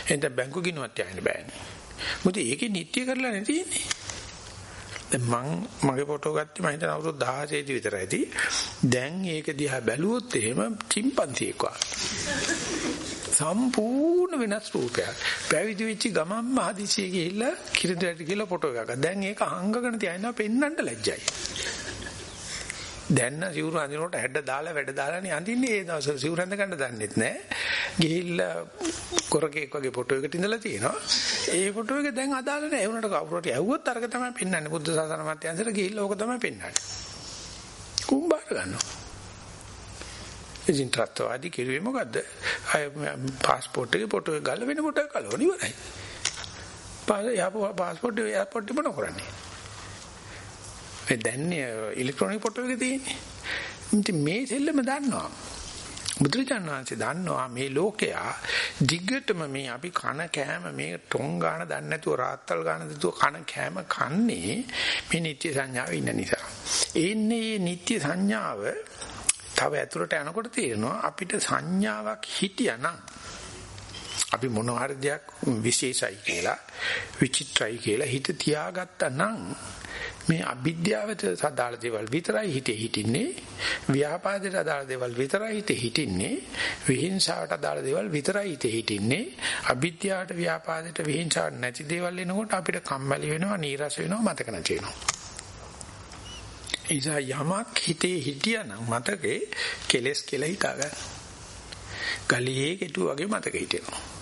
එහෙනම් බැංකු ගිණුවක් තියන්න බෑනේ. මොකද ඒකේ නිත්‍ය කරලා නැති ඉන්නේ. දැන් මං මගේ ෆොටෝ ගත්තේ මම හිතන අවුරුදු 16 දී විතර ඇති. දැන් ඒක දිහා බැලුවොත් එහෙම චිම්පන්සියෙක් සම්පූර්ණ වෙනස් රූපයක්. පැවිදි වෙච්ච ගමන්ම හදිසියෙ ගිහිල්ලා කිරිඳට ගිහිල්ලා ෆොටෝ එකක්. දැන් ඒක හංගගෙන තියනවා පෙන්වන්න ලැජ්ජයි. දැන් නම් සිවුරු අඳිනකොට හැඩ දාලා වැඩ දාලානේ අඳින්නේ ඒ දවස්වල සිවුරු අඳ ගන්න දන්නෙත් නැහැ. ගිහිල්ලා කොරකෙක් වගේ ෆොටෝ එකකට ඉඳලා තියෙනවා. ඒ ෆොටෝ එක දැන් අදාළ නැහැ. ඒ උනට කවුරුට ඇහුවොත් අරක තමයි පෙන්වන්නේ. බුද්ධ ශාසන මධ්‍යන්තර ගිහිල්ලා ඕක තමයි පෙන්වන්නේ. කුඹාර ගන්නවා. ඉතින් ත්‍රාත්වාදී කිරුවේ මොකද්ද? අය પાස්පෝර්ට් එකේ ෆොටෝ එක ගල්ලා වෙන ෆොටෝ එක කලවන ඉවරයි. පාස් යාපෝ પાස්පෝර්ට් එක එයාපෝට් එක මොන කරන්නේ? මේ දැන් ඉලෙක්ට්‍රොනික ෆොටෝ එක තියෙන්නේ. ඉතින් මේ සෙල්ලම දන්නවා. බුදුරජාණන් වහන්සේ දන්නවා මේ ලෝකයා දිග්ගටම මේ අපි කන කෑම මේ ටොං ගාන දන්නේ නැතුව රාත්තල් ගාන දතුව කන කෑම කන්නේ මේ නිත්‍ය සංඥාව ඉන්න නිසා. එන්නේ නිත්‍ය සංඥාව තව ඇතුළට යනකොට තේරෙනවා අපිට සංඥාවක් හිටියානම් අපි මොන හරි දෙයක් විශේෂයි කියලා විචිත්‍රයි කියලා හිත තියාගත්තා නම් මේ අවිද්‍යාවට සදාල දේවල් විතරයි හිතේ හිටින්නේ. ව්‍යාපාදයට අදාළ දේවල් විතරයි හිතේ හිටින්නේ. විහිංසාවට අදාළ දේවල් විතරයි හිතේ හිටින්නේ. අවිද්‍යාවට ව්‍යාපාදයට විහිංසාවට නැති දේවල් එනකොට අපිට කම්මැලි වෙනවා නීරස වෙනවා මතක නැති වෙනවා. එයිසා යමක් හිතේ හිටියනම් මතකේ කෙලස් කියලා හිතාගන්න. ගලියේ කෙටු වගේ මතක හිටිනවා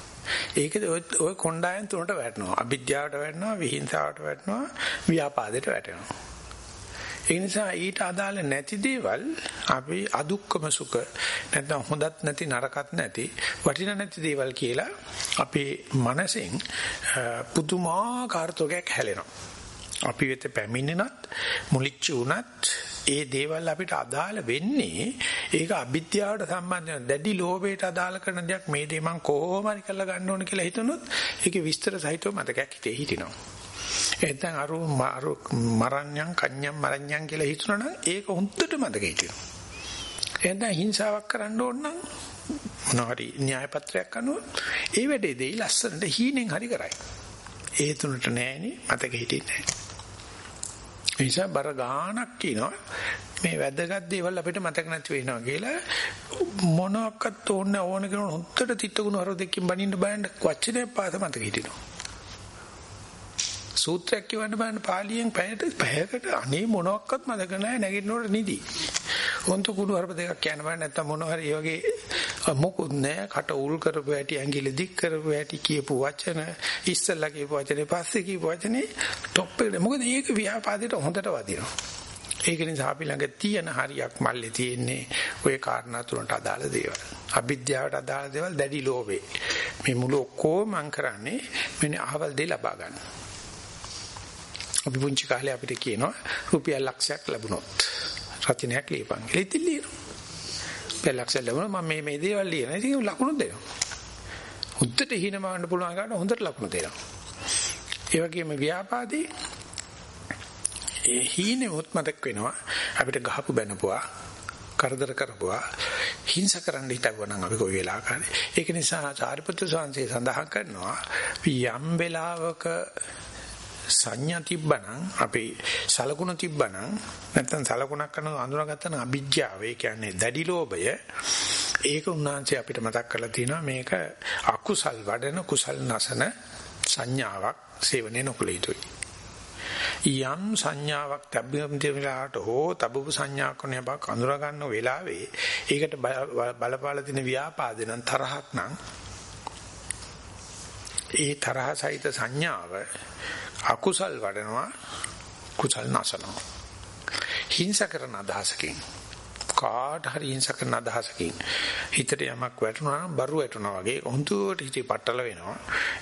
ඒකද ඔය කොණ්ඩායම් තුනට වැටෙනවා. අවිද්‍යාවට වැටෙනවා, විහිංසාවට වැටෙනවා, ව්‍යාපාදයට වැටෙනවා. ඒ නිසා ඊට අදාළ නැති දේවල් අපි අදුක්කම සුඛ නැත්නම් හොඳත් නැති නරකත් නැති වටින නැති දේවල් කියලා අපේ මනසෙන් පුදුමාකාර තෝගයක් හැලෙනවා. අපි වෙත පැමිණෙනත් මුලිච්ච උනත් ඒ දේවල් අපිට අදාළ වෙන්නේ ඒක අවිද්‍යාවට සම්බන්ධ දැඩි ලෝභයට අදාළ කරන දෙයක් මේ දේ මම කොහොම හරි කරලා ගන්න ඕන කියලා හිතනොත් ඒකේ විස්තර සහිතව මතකයක් හිතේ හිටිනවා. එතෙන් අරු අරු මරණ්‍යං කන්‍යං මරණ්‍යං කියලා හිතුණා නම් ඒක හොඳට මතක හිටිනවා. එතෙන් හිංසාවක් කරන්න ඕන නම් මොනවාරි න්‍යාය පත්‍රයක් අනුව ඒ වැඩේ දෙයි ලස්සනට හීනෙන් හරි කරයි. ඒ තුනට නෑනේ මතක හිටින්නේ නෑ. ඒ නිසා බර ගාණක් කියනවා. මේ වැදගත් දේවල් අපිට මතක නැති වෙනවා කියලා. මොනක්වත් ඕන ඕන කෙනෙකුට හොත්තට තිත්තගුණ හර දෙකකින් බනින්න බයන්න වචනේ පාස මතක හිටිනවා. සූත්‍රයක් කියවන්න බලන්න පාලියෙන් පැයට පැයකට අනේ මොනක්වත් මතක නැහැ. නැගිටිනකොට නිදි. හොන්තු කුඩු හරප දෙකක් කියන්න බෑ නැත්තම් මොන හරි ඒ වගේ මොකුත් නැහැ. කට උල් කරපු හැටි, ඇඟිලි දික් කරපු හැටි කියපු වචන, ඉස්සල්ලා කියපු වචනේ, පස්සේ කියපු වචනේ টොප් එකට. මොකද මේක ව්‍යාපාදයට හොඳට වදිනවා. ඒක නිසා අපි ළඟ තියෙන හරියක් මල්ලේ තියෙන්නේ ওই කාරණා තුනට අදාළ දේවල්. අවිද්‍යාවට අදාළ දේවල් දැඩි ලෝභේ. මේ මුළු ඔක්කොම මං කරන්නේ මෙන්න අහවල් දේ ලබා ගන්න. අපි පුංචි කාලේ අපිට කියනවා රුපියල් ලක්ෂයක් ලැබුණොත් රචනයක් ලියපන් කියලා ඉතින් ලියනවා. රුපියල් ලක්ෂයක් ලැබුණොත් මම මේ මේ දේවල් ලියනවා. ඉතින් ලකුණු දෙනවා. හොඳට හිනමවන්න පුළුවන් කාට හොඳට ලකුණු දෙනවා. ඒ වගේම ව්‍යාපාදී ඒ හීනෙමුත් මතක් වෙනවා අපිට ගහපු බැනපුවා කරදර කරපුවා හිංස කරන්න හිටවුවා නම් අපි කොයි වෙලාවකරි ඒක නිසා චාරිපුත්‍ර ස්වාමීන් සඳහන් කරනවා යම් වෙලාවක සංඥා තිබ්බනම් අපි සලකුණ තිබ්බනම් නැත්නම් සලකුණක් කරන අඳුනගත්තා නම් අවිජ්ජාව ඒ කියන්නේ දැඩි ලෝභය ඒක උන්වහන්සේ අපිට මතක් කරලා තියෙනවා මේක අකුසල් වඩන කුසල් නැසන සංඥාවක් සේවනයේ නොකළ යුතුයි. යම් සංඥාවක් තැබෙන වෙලාවට හෝ තබපු සංඥාවක් වෙන බක් අඳුර ගන්න වෙලාවේ ඒකට බලපාලා තියෙන ව්‍යාපාද නම් තරහක් නම් ඒ තරහ සහිත සංඥාව අකුසල් වඩනවා කුසල් නැසනවා. හිංස කරන අදහසකින් කාට හරි හිංස කරන අදහසකින් හිතට යමක් වැටුණා නම් බරු වැටුණා වගේ හොඳට හිතේ පట్టල වෙනවා.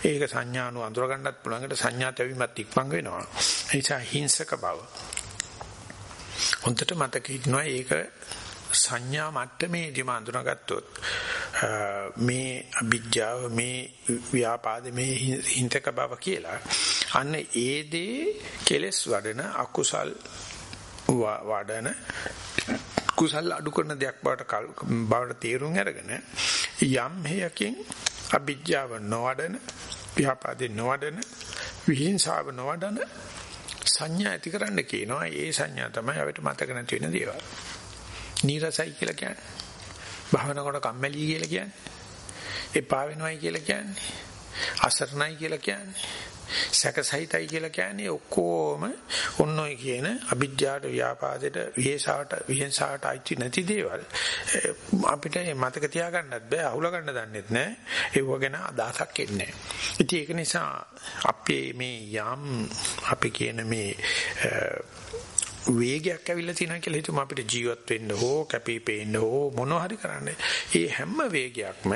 ඒක සංඥානු අඳුර ගන්නත් පුළුවන්. ඒකට සංඥා තැවීමත් ඉක්මන් වෙනවා. ඒ නිසා හිංසක බව. හොඳට මතක හිටිනවා. ඒක සංඥා මට්ටමේදීම අඳුනගත්තොත් මේ අභිජ්ජාව මේ ව්‍යාපාද මේ හිංසක බව කියලා අන්න ඒ දේ කෙලස් වඩන අකුසල් වඩන කුසල් අඩු කරන දෙයක් බවට බවට තේරුම් අරගෙන යම් හේයකින් අභිජ්ජාව නොවඩන ව්‍යාපාදේ නොවඩන විහිංසාව නොවඩන සංඥා ඇති කරන්න කියනවා ඒ සංඥා තමයි අපිට මතක නැති වෙන දේවල්. නීරසයි කියලා කියන්නේ. භවන කොට කම්මැලි කියලා කියන්නේ. එපා වෙනවයි කියලා කියන්නේ. අසරණයි කියලා කියන්නේ. සැකසහිතයි කියලා කියන්නේ ඔක්කොම ඔන්න ඔය කියන අභිජ්ජාට ව්‍යාපාදයට විහෙසාවට විහෙන්සාවට අයිති නැති දේවල් අපිට මතක තියාගන්නත් බෑ අහුල ගන්න දන්නෙත් නෑ ඒව ගැන අදහසක් එන්නේ ඉතින් ඒක නිසා අපේ මේ යම් අපි කියන මේ වේගයක් ඇවිල්ලා තියෙනවා කියලා හිතමු අපිට ජීවත් වෙන්න හෝ කැපී පෙනෙන්න හෝ මොනවා හරි කරන්න. ඒ හැම වේගයක්ම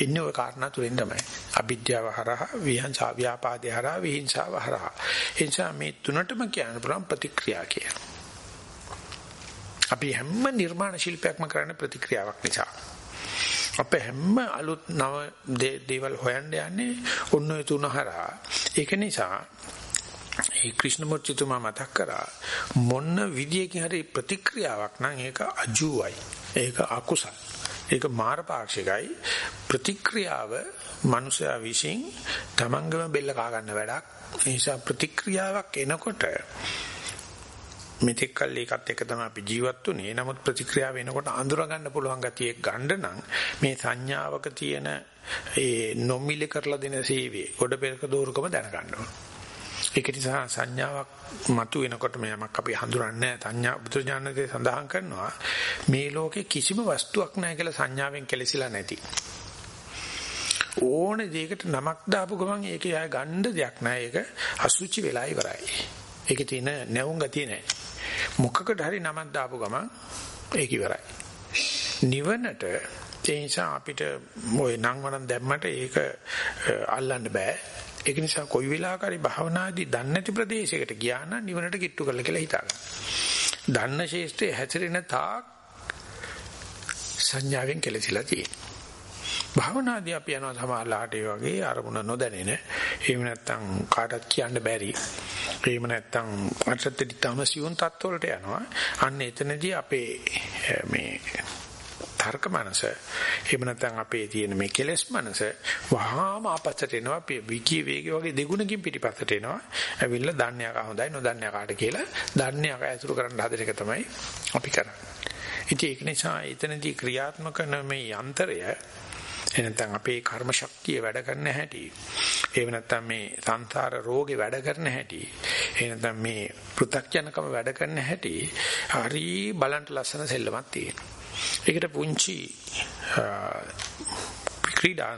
ඉන්නේ ওই කාරණා තුලින් තමයි. අවිද්‍යාව හරහා විහංසා ව්‍යාපාදේ හරහා විහිංසාව හරහා. ඒ නිසා මේ තුනටම කියන්න පුළුවන් ප්‍රතික්‍රියා කියලා. අපි හැම නිර්මාණ ශිල්පයක්ම කරන්නේ ප්‍රතික්‍රියාවක් නිසා. අපේ හැම අලුත් නව දේවල් හොයන්න යන්නේ ඔන්න ඔය තුන හරහා. ඒක නිසා ඒ ක්‍රිෂ්ණමූර්තිතුමා මතක් කරා මොන විදියකින් හරි ප්‍රතික්‍රියාවක් නම් ඒක අජුවයි. ඒක අකුසල්. ඒක මාරපාක්ෂිකයි. ප්‍රතික්‍රියාව මනුෂයා විසින් තමන්ගම බෙල්ල කා ගන්න වැඩක්. ඒ නිසා ප්‍රතික්‍රියාවක් එනකොට මෙතෙක් කල් ඒකත් එක තමයි අපි ජීවත් වුනේ. නමුත් ප්‍රතික්‍රියාව එනකොට අඳුර ගන්න පුළුවන් ගතිය ගන්න නම් මේ සංඥාවක තියෙන ඒ නොමිලේ කරලා දෙන සේවයේ ගොඩ පෙරක දෝරුකම දැනගන්න ඕනේ. ඒක නිසා සංඥාවක් මතු වෙනකොට මේමක් අපි හඳුනන්නේ සංඥා බුදුජානකේ සඳහන් කරනවා මේ ලෝකේ කිසිම වස්තුවක් නැහැ කියලා සංඥාවෙන් කෙලසිලා නැති. ඕනේ දෙයකට නමක් දාපු ගමන් ඒකේ ආය ගන්න දෙයක් නැහැ. ඒක අසුචි වෙලා ඉවරයි. ඒකේ තියෙන නැවුම් ගතිය නැහැ. මොකකට හරි නමක් දාපු ගමන් ඒක ඉවරයි. නිවනට ඒ නිසා අපිට ওই නම් වරන් දැම්මට ඒක අල්ලන්න බෑ. ඒක නිසා කොයි වෙලාවක හරි භාවනාදී දන්නේ නැති ප්‍රදේශයකට ගියා නම් නිවනට කිට්ටු කරලා කියලා හිතාගන්න. දන්න ශේෂ්ත්‍රයේ හැසිරෙන තාක් සංඥාවෙන් කෙලසිලා තියෙනවා. භාවනාදී අපි යනවා සමහරලාට ඒ වගේ අරමුණ නොදැනෙන එහෙම නැත්නම් කාටවත් කියන්න බැරි එහෙම නැත්නම් අටත්තටි තමසියුන් තත්වලට යනවා අන්න එතනදී අපේ මේ තර්ක මනස. එහෙම නැත්නම් අපේ තියෙන මේ කෙලෙස් මනස වහාම ආපස්සට එනවා විකී වේගය වගේ දෙගුණකින් පිටිපස්සට එනවා. ඇවිල්ලා දන්නේ යකා හොඳයි නොදන්නේ යකාට කියලා දන්නේ යකා ඇසුරු කරන්න හදන එක තමයි අපි කරන්නේ. ඉතින් ඒක නිසා එතනදී ක්‍රියාත්මක කරන මේ යන්ත්‍රය එනතන් අපේ කර්ම ශක්තිය වැඩ කරන හැටි එහෙම නැත්නම් මේ සංසාර රෝගේ වැඩ කරන හැටි එහෙම මේ පෘථග්ජනකම වැඩ කරන හැටි හරි බලන්ට ලස්සන සෙල්ලමක් තියෙනවා. ඒකට පුංචි ක්‍රීඩා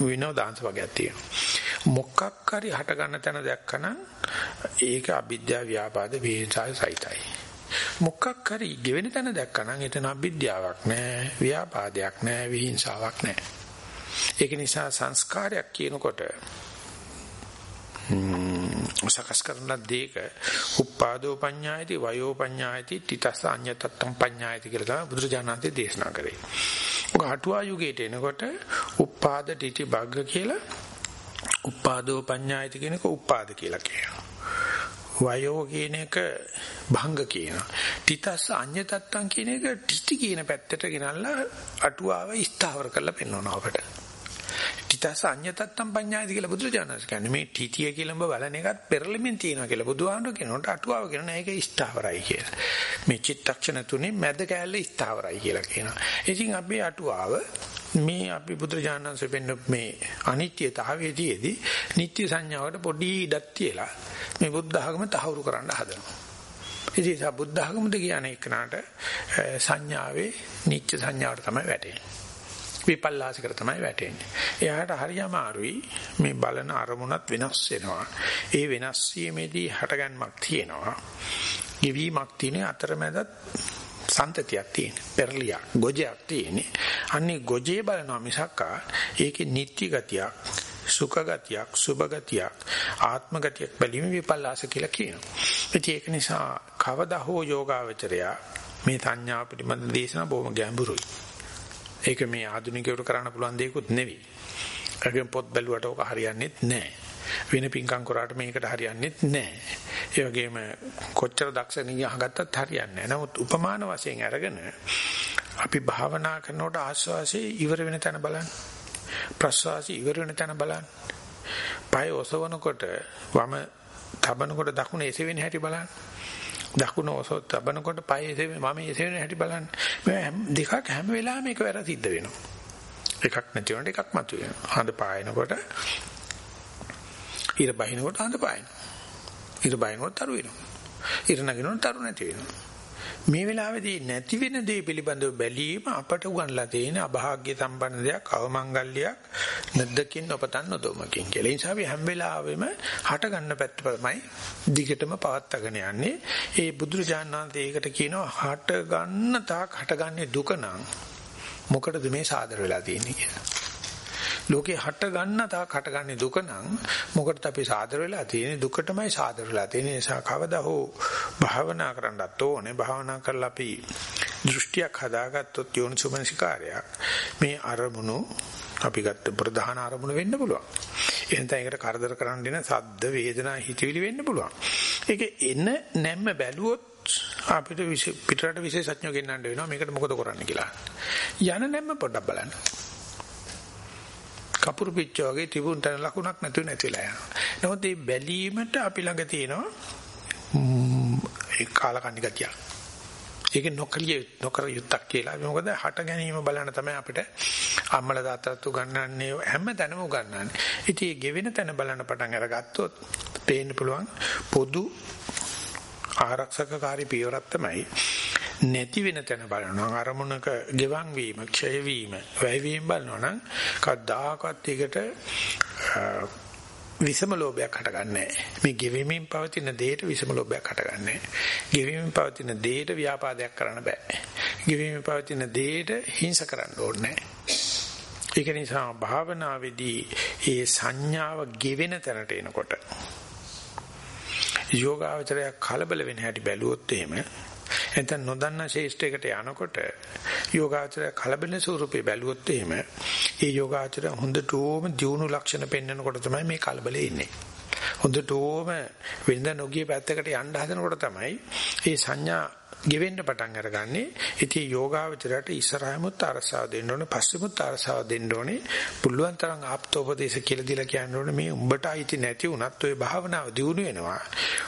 විනෝදාංශ වගේක් තියෙනවා. මොකක් හරි හට ගන්න තැන දැක්කනම් ඒක අවිද්‍යාව ව්‍යාපාද වේසාය සහිතයි. මොකක් හරි ගෙවෙන තැන දැක්කනම් එතන අවිද්‍යාවක් නෑ, ව්‍යාපාදයක් නෑ, විහිංසාවක් නෑ. ඒක නිසා සංස්කාරයක් කියනකොට සකස් කරන දේක උපාදෝ පඤ්ඤායති වයෝ පඤ්ඤායති තිතස්ස අඤ්ඤතත්තම් පඤ්ඤායති කියලා තමයි බුදුරජාණන්සේ දේශනා කරේ. ඔක අටුවා යුගයට එනකොට උපාද ටිටි බග්ග කියලා උපාදෝ පඤ්ඤායති කියනක උපාද කියලා කියනවා. වයෝ කියන එක භංග කියනවා. තිතස් අඤ්‍යතත්තං කියන එක තිටි කියන පැත්තට ගෙනල්ලා අටුවාව ස්ථාවර කරලා පෙන්වනවා අපට. තිතස් අඤ්‍යතත්තං පඤ්ඤායති කියලා බුදුරජාණන් කියන්නේ මේ තිතිය කියලාම බලන එකත් පෙරළෙමින් තියෙනවා කියලා බුදුහාමුදුරු කියනකොට අටුවාව කියනවා ඒක ස්ථාවරයි කියලා. මේ චිත්තක්ෂණ තුනේ මැද කැලේ ස්ථාවරයි කියලා කියනවා. ඉතින් අපි අටුවාව මේ අපි බුදුරජාණන්සේ පෙන්න මේ අනිත්‍යතාවයේදී නිත්‍ය සංඥාවට පොඩි ඉඩක් තියලා මේ බුද්ධ ආගම තහවුරු කරන්න හදනවා. ඉතින් ඒ බුද්ධ ආගමද කියන්නේ එකනට සංඥාවේ නිත්‍ය සංඥාවට තමයි වැටෙන්නේ. විපල්ලාසිකට තමයි වැටෙන්නේ. එයාට හරි අමාරුයි මේ බලන අරමුණත් වෙනස් වෙනවා. ඒ වෙනස් වීමේදී හටගන්මක් තියෙනවා. ගෙවීමක් තියෙන අතරමැදත් සන්තතියක් තියෙන. පෙරලියක්, ගොජයක් තියෙන. අන්නේ ගොජේ බලනවා මිසක් ඒකේ නිත්‍ය ගතියක්, සුඛ ගතියක්, සුභ ගතියක්, ආත්ම ගතියක් බැලීම විපල්ලාස කියලා කියනවා. ඉතින් ඒක නිසා කවදා හෝ යෝගාවචරය මේ සංඥා පිළිබඳ දේශනා බොහොම ගැඹුරුයි. ඒක මේ ආධුනිකයවට කරන්න පුළුවන් දෙයක්වත් නෙවෙයි. ඒකෙන් පොත් බැලුවට ඕක හරියන්නේ නැහැ. වෙන පිංකම් කරාට මේකට හරියන්නේ නැහැ. ඒ වගේම කොච්චර දක්ෂණිය අහගත්තත් හරියන්නේ නැහැ. නමුත් උපමාන වශයෙන් අරගෙන අපි භාවනා කරනකොට ආස්වාසේ ඉවර වෙන තැන බලන්න. ප්‍රස්වාසී ඉවර වෙන තැන බලන්න. පය ඔසවනකොට වම තබනකොට දකුණ එසවෙන හැටි බලන්න. දකුණ ඔසව තබනකොට පය එසවෙන වම එසවෙන හැටි බලන්න. මේ දෙකක් හැම වෙලාවෙම එක වැර සිද්ධ වෙනවා. එකක් නැති වුණාට එකක් මතුවෙනවා. හඳ පායනකොට ඉර බහිනකොට හඳ පායනවා. ඉර බහිනකොට තරු වෙනවා. ඉර නගිනකොට තරු නැති වෙනවා. මේ වෙලාවේදී නැති වෙන දේ පිළිබඳව බැලීම අපට උගන්ලා තියෙන අභාග්‍ය සම්බන්ධ දෙයක් අවමංගල්‍යයක් නැද්දකින් නොපතන් නොදොමකින් කියලා. ඒ නිසා අපි හැම වෙලාවෙම හට ගන්න පැත්ත තමයි දිගටම පවත්වාගෙන යන්නේ. ඒ බුදුරජාණන් වහන්සේ ඒකට කියනවා හට ගන්න තාක් හටගන්නේ දුක නම් මොකටද මේ සාදර වෙලා තියෙන්නේ කියලා. ලෝකේ හට ගන්න තාක් හටගන්නේ දුක නම් මොකටද අපි සාදර වෙලා තියෙන්නේ දුකටමයි සාදර වෙලා තියෙන්නේ නිසා කවදා හෝ භාවනා කරන්නත් ඕනේ භාවනා කරලා අපි දෘෂ්ටියක් හදාගත්තොත් යෝනිසුමනසිකාරයක් මේ අරමුණු අපි ගත්ත ප්‍රධාන අරමුණ වෙන්න පුළුවන්. එහෙනම් ඒකට කරදර කරන්න දෙන සද්ද වේදනා හිතවිලි වෙන්න පුළුවන්. ඒක එන නැම්ම බැලුවොත් අපිට පිටරට විශේෂඥයෝ ගෙන්නන්න වෙනවා මේකට මොකද කරන්න කියලා. යන නැම්ම පොඩ්ඩක් බලන්න. කපුරු පිච්ච වගේ තිබුණ තැන ලකුණක් නැතුව නැතිලා යනවා. නමුත් මේ බැලීමට අපි ළඟ තියෙනවා ඒ කාලකන්ණි ගතිය. ඒක නොකලිය නොකර යුත්තක් කියලා. මොකද හට ගැනීම බලන්න තමයි අපිට අම්මලා තාත්තලා උගන්වන්නේ හැම තැනම උගන්වන්නේ. ඉතින් මේ ගෙවෙන තැන බලන්න පටන් අරගත්තොත් පේන්න පුළුවන් පොදු ආරක්ෂකකාරී පියවරක් තමයි නැති වෙන තැන බලනවා අරමුණක ගෙවන් වීම ක්ෂය වීම වැය වීම බලනවා නම් කවදාකවත් ඒකට විසම ලෝභයක් හටගන්නේ මේ ගෙවීමෙන් පවතින දෙයට විසම ලෝභයක් හටගන්නේ ගෙවීමෙන් පවතින දෙයට ව්‍යාපාදයක් කරන්න බෑ. ගෙවීමෙන් පවතින දෙයට හිංස කරන්න ඕනේ ඒක නිසා භාවනාවේදී ඒ සංඥාව ගෙවෙන තැනට එනකොට යෝගාවචරය කලබල වෙන හැටි බැලුවොත් එහෙම නැත්නම් නොදන්න ශේෂ්ඨයකට යනකොට යෝගාචර කලබල ස්වරූපේ බැලුවොත් එහෙම ඒ යෝගාචර හොඳටම දියුණු ලක්ෂණ පෙන්වනකොට තමයි මේ කලබලේ ඉන්නේ. හොඳටම වෙනද නොගිය පැත්තකට යන්න හදනකොට තමයි මේ සංඥා ගෙවෙන්න පටන් අරගන්නේ. ඉතින් යෝගාවචරයට ඉස්සරහමුත් අරසාව දෙන්න ඕනේ, පස්සෙමුත් අරසාව දෙන්න ඕනේ. පුළුවන් තරම් ආප්තෝපදේශ කියලා දීලා කියන්න ඕනේ මේ උඹට අයිති නැති වුණත් ඔය භාවනාව දියුණු වෙනවා.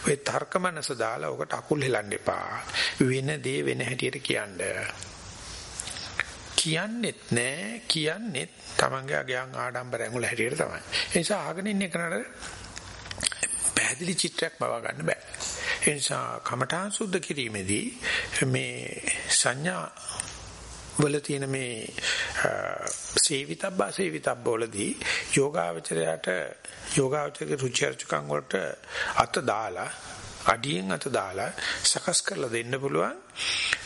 ඔය තර්ක මනස දාලා ඔකට අකුල් හෙලන්න එපා. වෙන දේ වෙන හැටියට කියන්න. කියන්නෙත් නෑ කියන්නෙත් තමන්ගේ අගයන් ආඩම්බරයෙන් වල හැටියට තමයි. ඒ නිසා අහගෙන ඉන්න කෙනාට පැහැදිලි චිත්‍රයක් බව ගන්න බෑ. ඒ නිසා කමඨාන් සුද්ධ කිරීමේදී මේ සංඥා වල තියෙන මේ සේවිතබ්බා සේවිතබ්බවලදී යෝගාවචරයට යෝගාවචරයේ රුචි අරුචිකම් වලට අත දාලා අඩියෙන් අත දාලා සකස් කරලා දෙන්න පුළුවන්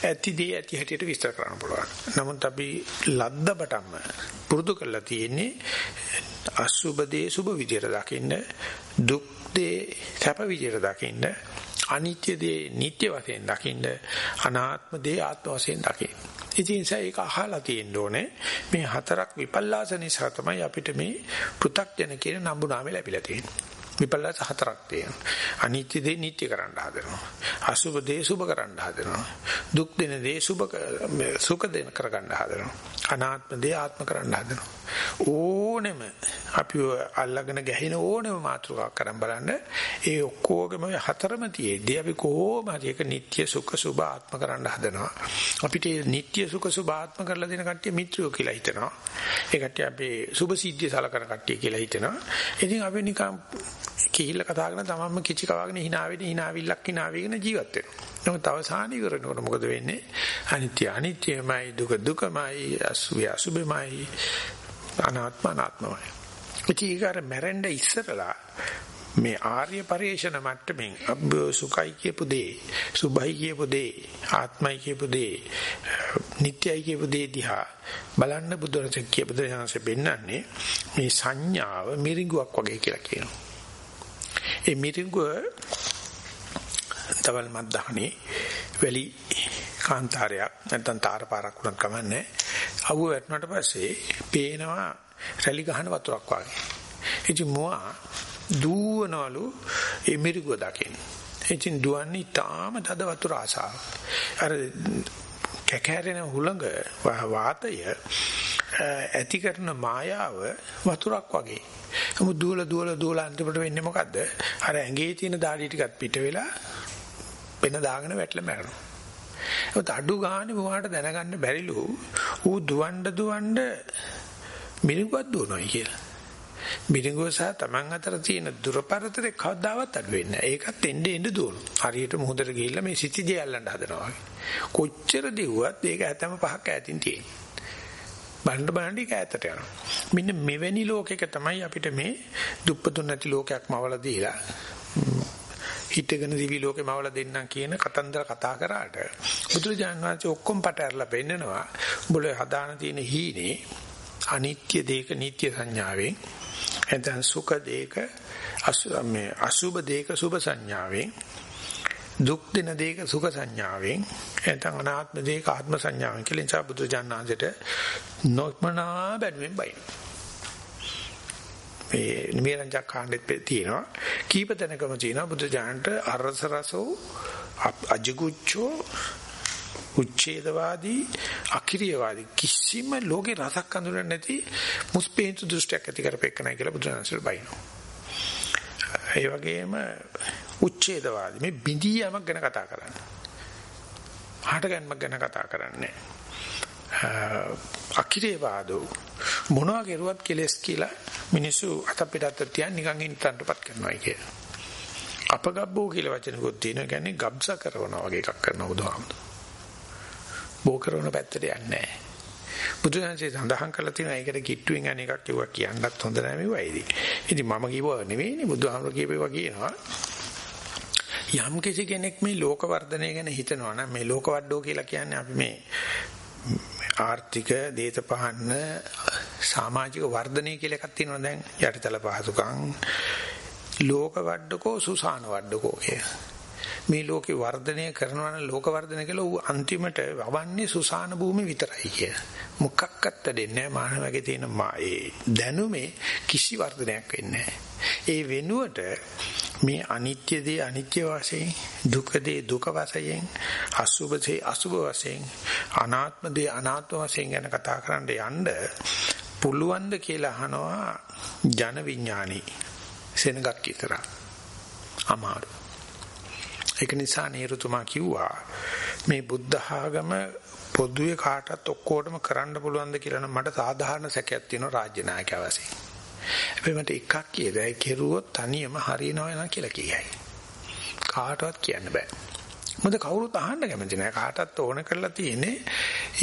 ඇතිදී ඇති හැටියට විස්තර කරන්න පුළුවන්. නමුත් අපි ලද්දපටම පුරුදු කරලා තියෙන්නේ අසුබ දේ සුබ විදියට දකින්න දුක් දේ සැප විදියට දකින්න අනිත්‍ය දේ නිට්ටය වශයෙන් දකින්න අනාත්ම දේ ආත්ම වශයෙන් දකින්න. ඉතින් ඒක අහලා තියෙන්න ඕනේ. මේ හතරක් විපල්ලාස නිසා තමයි අපිට මේ පෘ탁ජන කියන නම්බු නාමය ලැබිලා තියෙන්නේ. විපල්ලාස හතරක් තියෙනවා. අනිත්‍ය දේ නිට්ටය කරන්න හදනවා. අසුබ දේ සුබ කරන්න හදනවා. දුක් දෙන දේ සුබ සුඛ දෙන කරගන්න හදනවා. අනාත්ම දේ ආත්ම කරන්න හදනවා. ඕනෙම අපි අල්ලගෙන ගැහින ඕනෙම මාතෘකාවක් කරන් බලන්න ඒ ඔක්කොගේම හතරම තියේදී අපි කොහොම හරි එක නිට්ටය සුඛ සුබ ආත්ම කරන්න හදනවා. අපිට නිට්ටය සුඛ සුබ ආත්ම කරලා දෙන කට්ටිය මිත්‍රයෝ කියලා හිතනවා. ඒ කට්ටිය අපේ සුබ සිද්ධිය සලකන කට්ටිය කියලා හිතනවා. ඉතින් අපි නිකන් කිහිල්ල කතා කරන තමන්ම කිචි කවාගෙන hina වෙන hina විල්ලක් hina වෙගෙන ජීවත් වෙනවා. නමුත් අවසාන ඉවරනකොට මොකද වෙන්නේ? අනිත්‍ය අනිත්‍යමයි දුක දුකමයි අසුභය අසුභමයි අනාත්ම අනාත්මමයි. ඉතින් මැරෙන්න ඉස්සරලා මේ ආර්ය පරිේශන මට්ටමින් අබ්බ සුඛයි කියපු දේ සුභයි කියපු දේ ආත්මයි කියපු දේ නිට්ටයයි කියපු දේ දිහා බලන්න බුදුරජාණන් කියපු දේ යනසේ බෙන්නන්නේ මේ සංඥාව මිරිඟුවක් වගේ කියලා කියනවා ඒ මිරිඟුව තවල් මද්දහනේ වැලි කාන්තාරයක් නැත්නම් තාරපාරක් උනත් කමන්නේ අවුව වැටුණාට පස්සේ පේනවා රැලි ගහන වතුරක් වගේ. ඉතින් මොවා දුවනවලු ඒ මිරිගුව දකින්න. ඉතින් දුවන්නේ තාම තද වතුර ආසාව. අර කැකෑරෙන හුළඟ වාතය ඇති කරන මායාව වතුරක් වගේ. නමුත් දුවල දුවල දුවල අන්තිමට වෙන්නේ මොකද්ද? අර ඇඟේ තියෙන දාඩි ටිකත් පිට වෙලා වෙන දාගෙන වැටලා මැරෙනවා. ඒත් අඩු ගානේ මොහාට දැනගන්න බැරිලු ඌ දුවන්න දුවන්න මිරිඟුවක් දුවනවා කියලා. මිරිඟුව සහ Taman අතර තියෙන දුරපරතරේ කවදාවත් අඩු වෙන්නේ නැහැ. ඒකත් එන්න එන්න දුවනවා. හරියට මුහුදට ගිහිල්ලා මේ සිටිජේ අල්ලන්න හදනවා වගේ. කොච්චර දිව්වත් ඒක ඇතම පහක් ඈතින් තියෙන්නේ. බලන්න බලන්න ඒක ඈතට යනවා. මෙන්න මෙවැනි ලෝකයක තමයි අපිට මේ දුප්පතුන් නැති ලෝකයක් මවලා දීලා හිටගෙන දිවි ලෝකේ මවල දෙන්නම් කියන කතන්දර කතා කරාට බුදුරජාණන් වහන්සේ ඔක්කොම පට ඇරලා පෙන්නනවා උඹලා හදාන තියෙන හීනේ අනිත්‍ය දේක නිට්ටය සංඥාවෙන් එතන සුඛ දේක මේ අසුභ දේක සුභ සංඥාවෙන් දුක් දෙන දේක සුඛ සංඥාවෙන් එතන අනාත්ම දේක ආත්ම සංඥාවෙන් කියලා නිසා බුදුරජාණන් වහන්සේට නොක්මනා බැනුවෙන් බයින. මේ නිමේරංජක් කාණ්ඩෙත් තියෙනවා. කීප තැනකම තියෙනවා බුදු ජානට අරස රසෝ අජිගුච්ඡෝ උච්ඡේදවාදී අකිරියවාදී කිසිම ලෝකේ රසක් අඳුරන්නේ නැති මුස්පේන්තු දෘෂ්ටියක් ඇති කරපෙන්නයි කියලා බුදුරජාණන්සේ බයිනවා. ඒ වගේම උච්ඡේදවාදී මේ බිඳියමක් ගැන කතා කරන්නේ. හට ගැනීමක් ගැන කතා කරන්නේ. අකිරේවාදෝ මොනවා කරුවත් කෙලස් කියලා මිනිස්සු අත පිටත් තියන් නිකන් හිටන්ටපත් කරනවා කිය. අපගබ්බෝ කියලා වචනකුත් තියෙනවා කියන්නේ ගබ්ස කරනවා වගේ එකක් කරනවා බුදුහාමුදුරුවෝ. බෝ කරන පැත්තට යන්නේ නැහැ. බුදුහන්සේ සඳහන් කරලා තියෙනවා ඒකට කිට්ටුවෙන් යන එකක් කිව්වා කියන්නත් හොඳ නැහැ මේ වයිදී. ඉතින් මම කිව්වා නෙවෙයිනේ බුදුහාමුදුරුවෝ කියපේවා කියනවා. යම් කිසි කෙනෙක් මේ ලෝක වර්ධනය ගැන හිතනවා නම් මේ ලෝක වඩෝ කියලා කියන්නේ අපි මේ ආර්ථික දේශපාලන සමාජික වර්ධනය කියලා එකක් තියෙනවා දැන් යටිතල පහසුකම් ලෝක වඩඩකෝ සුසාන වඩඩකෝ කිය. මේ ලෝකේ වර්ධනය කරනවා නම් ලෝක වර්ධනය කියලා ඌ අන්තිමට වවන්නේ සුසාන භූමි විතරයි කිය. මොකක්වත් දෙන්නේ නැහැ. මානවගේ තියෙන ඒ දැනුමේ කිසි වර්ධනයක් වෙන්නේ ඒ වෙනුවට මේ අනිත්‍ය දේ අනිත්‍ය වශයෙන් දුක දේ දුක වශයෙන් අසුභ දේ අසුභ වශයෙන් අනාත්ම දේ අනාත්ම වශයෙන් ගැන කතා කරන්න යන්න පුළුවන්ද කියලා අහනවා ජන විඥානි සෙනගක් විතර අමාරු ඒක නිසා නේරුතුමා කිව්වා මේ බුද්ධ ආගම පොදුවේ කාටත් ඔක්කොටම කරන්න පුළුවන්ද කියලා නම් මට සාධාරණ සැකයක් තියෙනවා රාජ්‍ය නායකයා වශයෙන් හැබැයි මට එකක් කියදයි කෙරුවොත් තනියම හරියනවා නේද කියලා කියයි. කාටවත් කියන්න බෑ. මොකද කවුරුත් අහන්න කැමති නෑ කාටවත් ඕන කරලා තියෙන්නේ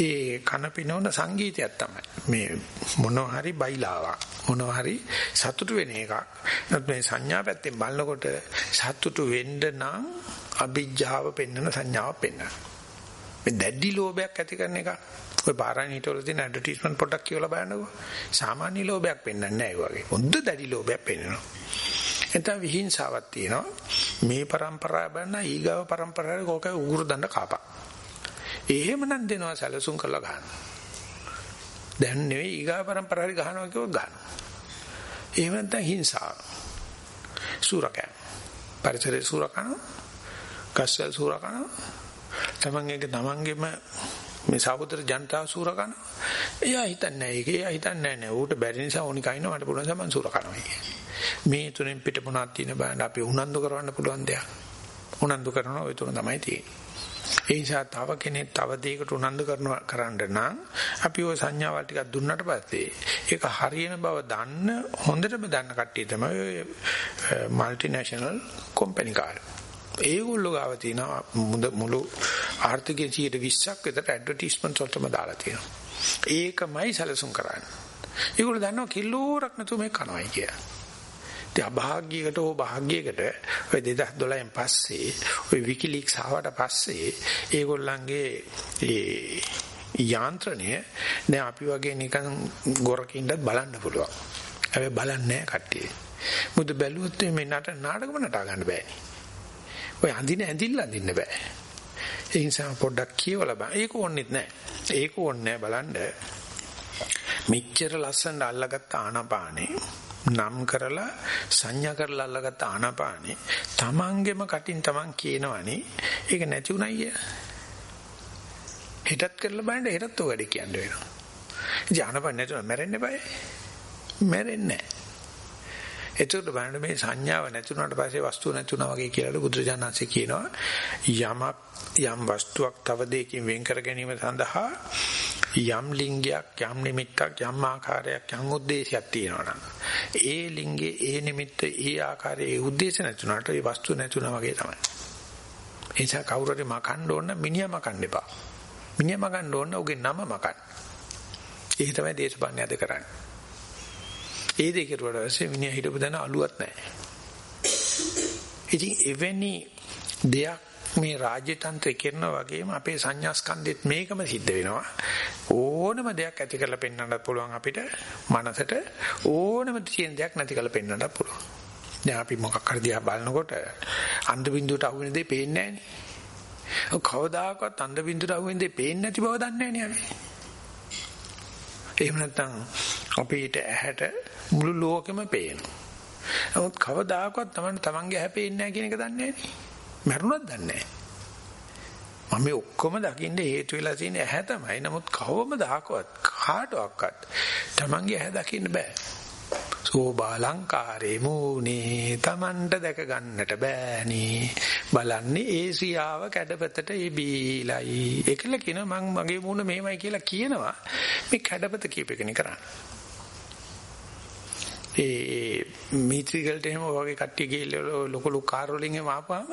ඒ කන පිනවන සංගීතයක් තමයි. මේ මොනවා හරි බයිලාවක් මොනවා හරි සතුටු වෙන එකක්. නමුත් මේ සංඥා පැත්තෙන් බලනකොට සතුටු වෙන්න නම් අභිජ්ජාව පෙන්වන සංඥාව පෙන්වන. මේ දැඩි ලෝභයක් ඇති කරන එක. ඔය පාරායන හිටවල තියෙන ඇඩ්වර්ටයිස්මන්ට් පොඩ්ඩක් කියවලා බලන්නකෝ. සාමාන්‍ය ලෝභයක් පෙන්වන්නේ නැහැ ඒ වගේ. හොඳ දැඩි ලෝභයක් පෙන්වනවා. එතන විහිංසාවක් තියෙනවා. මේ પરම්පරාව බලන ඊගාව પરම්පරාවේ කෝක උගුරු දණ්ඩ කාපා. එහෙමනම් දෙනවා සැලසුම් කරලා ගන්න. දැන් නෙවෙයි ඊගාව પરම්පරාවේ ගහනවා කියව ගන්න. එහෙම නැත්නම් හිංසාව. සූරකයන්. පරිසරයේ සූරකයන් සූරකන ගස්වල සූරකන තමන්ගේ තමන්ගේම මේ සහෝදර ජනතාව සූරකන එයා හිතන්නේ ඒක එයා හිතන්නේ නැහැ ඌට බැරි නිසා ඕනි කයින්න මට පුළුවන් සමන් සූරකනවා මේ තුනෙන් පිට මොනවද තියෙන බෑන අපි උනන්දු කරවන්න පුළුවන් දෙයක් උනන්දු කරනවා ওই තුන තමයි තියෙන්නේ ඒ නිසා තව කෙනෙක් තව දෙයකට උනන්දු කරනවා කරන්න නම් අපි ওই සංඥාවල් ටිකක් දුන්නට පස්සේ ඒක හරියන බව දන්න හොඳටම දන්න කට්ටිය තමයි මල්ටිනේෂනල් කම්පැනි කාර්ය. ඒගොල්ලෝ ගාව තියෙන මුළු ආර්ථිකයේ 20ක් විතර ඇඩ්වර්ටයිස්මන්ට් වලටම දාලා තියෙනවා. ඒකමයි සැලසුම් කරන්නේ. ඒගොල්ලෝ දන්නවා කිලෝරක් නැතුව මේ කනවයි කියලා. ඉතින් අභාග්‍යයකට හෝ භාග්‍යයකට ඔය 2012න් පස්සේ ඔය විකිලීක්ස් ආවට පස්සේ ඒගොල්ලන්ගේ ඒ යාන්ත්‍රණය දැන් අපි වගේ නිකන් ගොරකින්වත් බලන්න පුළුවන්. හැබැයි බලන්නේ නැහැ කට්ටිය. මුද බැලුවොත් මේ නට නාටකම නටා ගන්න බෑනේ. ඔය අඳින ඇඳිල්ල අඳින්න බෑ. ඒ නිසා පොඩ්ඩක් කියවලා බලන්න. ඒක ඕනෙත් නැහැ. ඒක ඕනේ බලන්න. මෙච්චර ලස්සනට අල්ලගත්ත ආනාපානේ නම් කරලා සංඥා කරලා අල්ලගත්ත ආනාපානේ තමන්ගෙම කටින් තමන් කියනවනේ ඒක නැති උනායි කිය. හිතත් කරලා බලන්න හිතත් ඔය වැඩේ කියන්න වෙනවා. ඉතින් ආනාපාන නැතුව මැරෙන්න බෑ. මැරෙන්නේ නැහැ. එතකොට බලන්න මේ සංඥාව නැතුණාට පස්සේ වස්තුව නැතුණා වගේ කියලා බුදුරජාණන්සේ කියනවා. යමක් යම් වස්තුවක් තව දෙයකින් වෙන් කර ගැනීම සඳහා යම් ලිංගයක් යම් නිමිත්තක් යම් ආකාරයක් යම් ಉದ್ದೇಶයක් තියෙනවා ඒ ලිංගේ ඒ නිමිත්ත ඒ ආකාරයේ ಉದ್ದೇಶ නැතුණාට ඒ වස්තුව නැතුණා වගේ තමයි. ඒ නිසා කවුරු හරි මකන්න ඕන මිනිහා මකන්න එපා. මිනිහා මකන්න ඕන ඔහුගේ නම මකන්න. ඒක තමයි දේශපාලනය අද කරන්නේ. ඒ දෙක කරුවාට පස්සේ මිනිහා හිටපු දන අලුවත් නැහැ. ඉතින් එවැනි දෙයක් මේ රාජ්‍ය තන්ත්‍රය කරනා වගේම අපේ සංඥා ස්කන්ධෙත් මේකම සිද්ධ වෙනවා. ඕනම දෙයක් ඇති කරලා පෙන්වන්නත් පුළුවන් අපිට මනසට ඕනම තියෙන දෙයක් නැති කරලා පෙන්වන්නත් පුළුවන්. දැන් අපි මොකක් හරි දිහා බලනකොට අන්ධ බින්දුවට අහු වෙන දේ පේන්නේ නැහැ නේ. කවදාකවත් අන්ධ බින්දුවට අහු වෙන දේ පේන්නේ නැති බව දන්නේ නැහැ නේ අපි. එහෙම නැත්නම් අපිට ඇහැට මුළු ලෝකෙම පේනවා. නමුත් කවදාකවත් Taman Tamanගේ ඇහැ පේන්නේ නැහැ කියන එක දන්නේ නැහැ. මරුණත් දන්නේ නැහැ. මම මේ ඔක්කොම දකින්න හේතු වෙලා තියෙන ඇහැ තමයි. නමුත් කවමදාකවත් කාටවත් Tamanගේ ඇහැ දකින්න බෑ. සෝබාලංකාරේ මූනේ Tamanට දැක ගන්නට බෑනේ. බලන්නේ ඒසියාව කැඩපතට ඉබීලයි. ඒකල කියන මං මගේ මූණ මෙහෙමයි කියලා කියනවා. මේ කැඩපත කීපෙකනේ කරන්නේ. ඒ මීත්‍රිගලට එහෙම වගේ කට්ටිය ගිහලා ලොකු ලොකු කාර් වලින් එහෙම ආපුවාම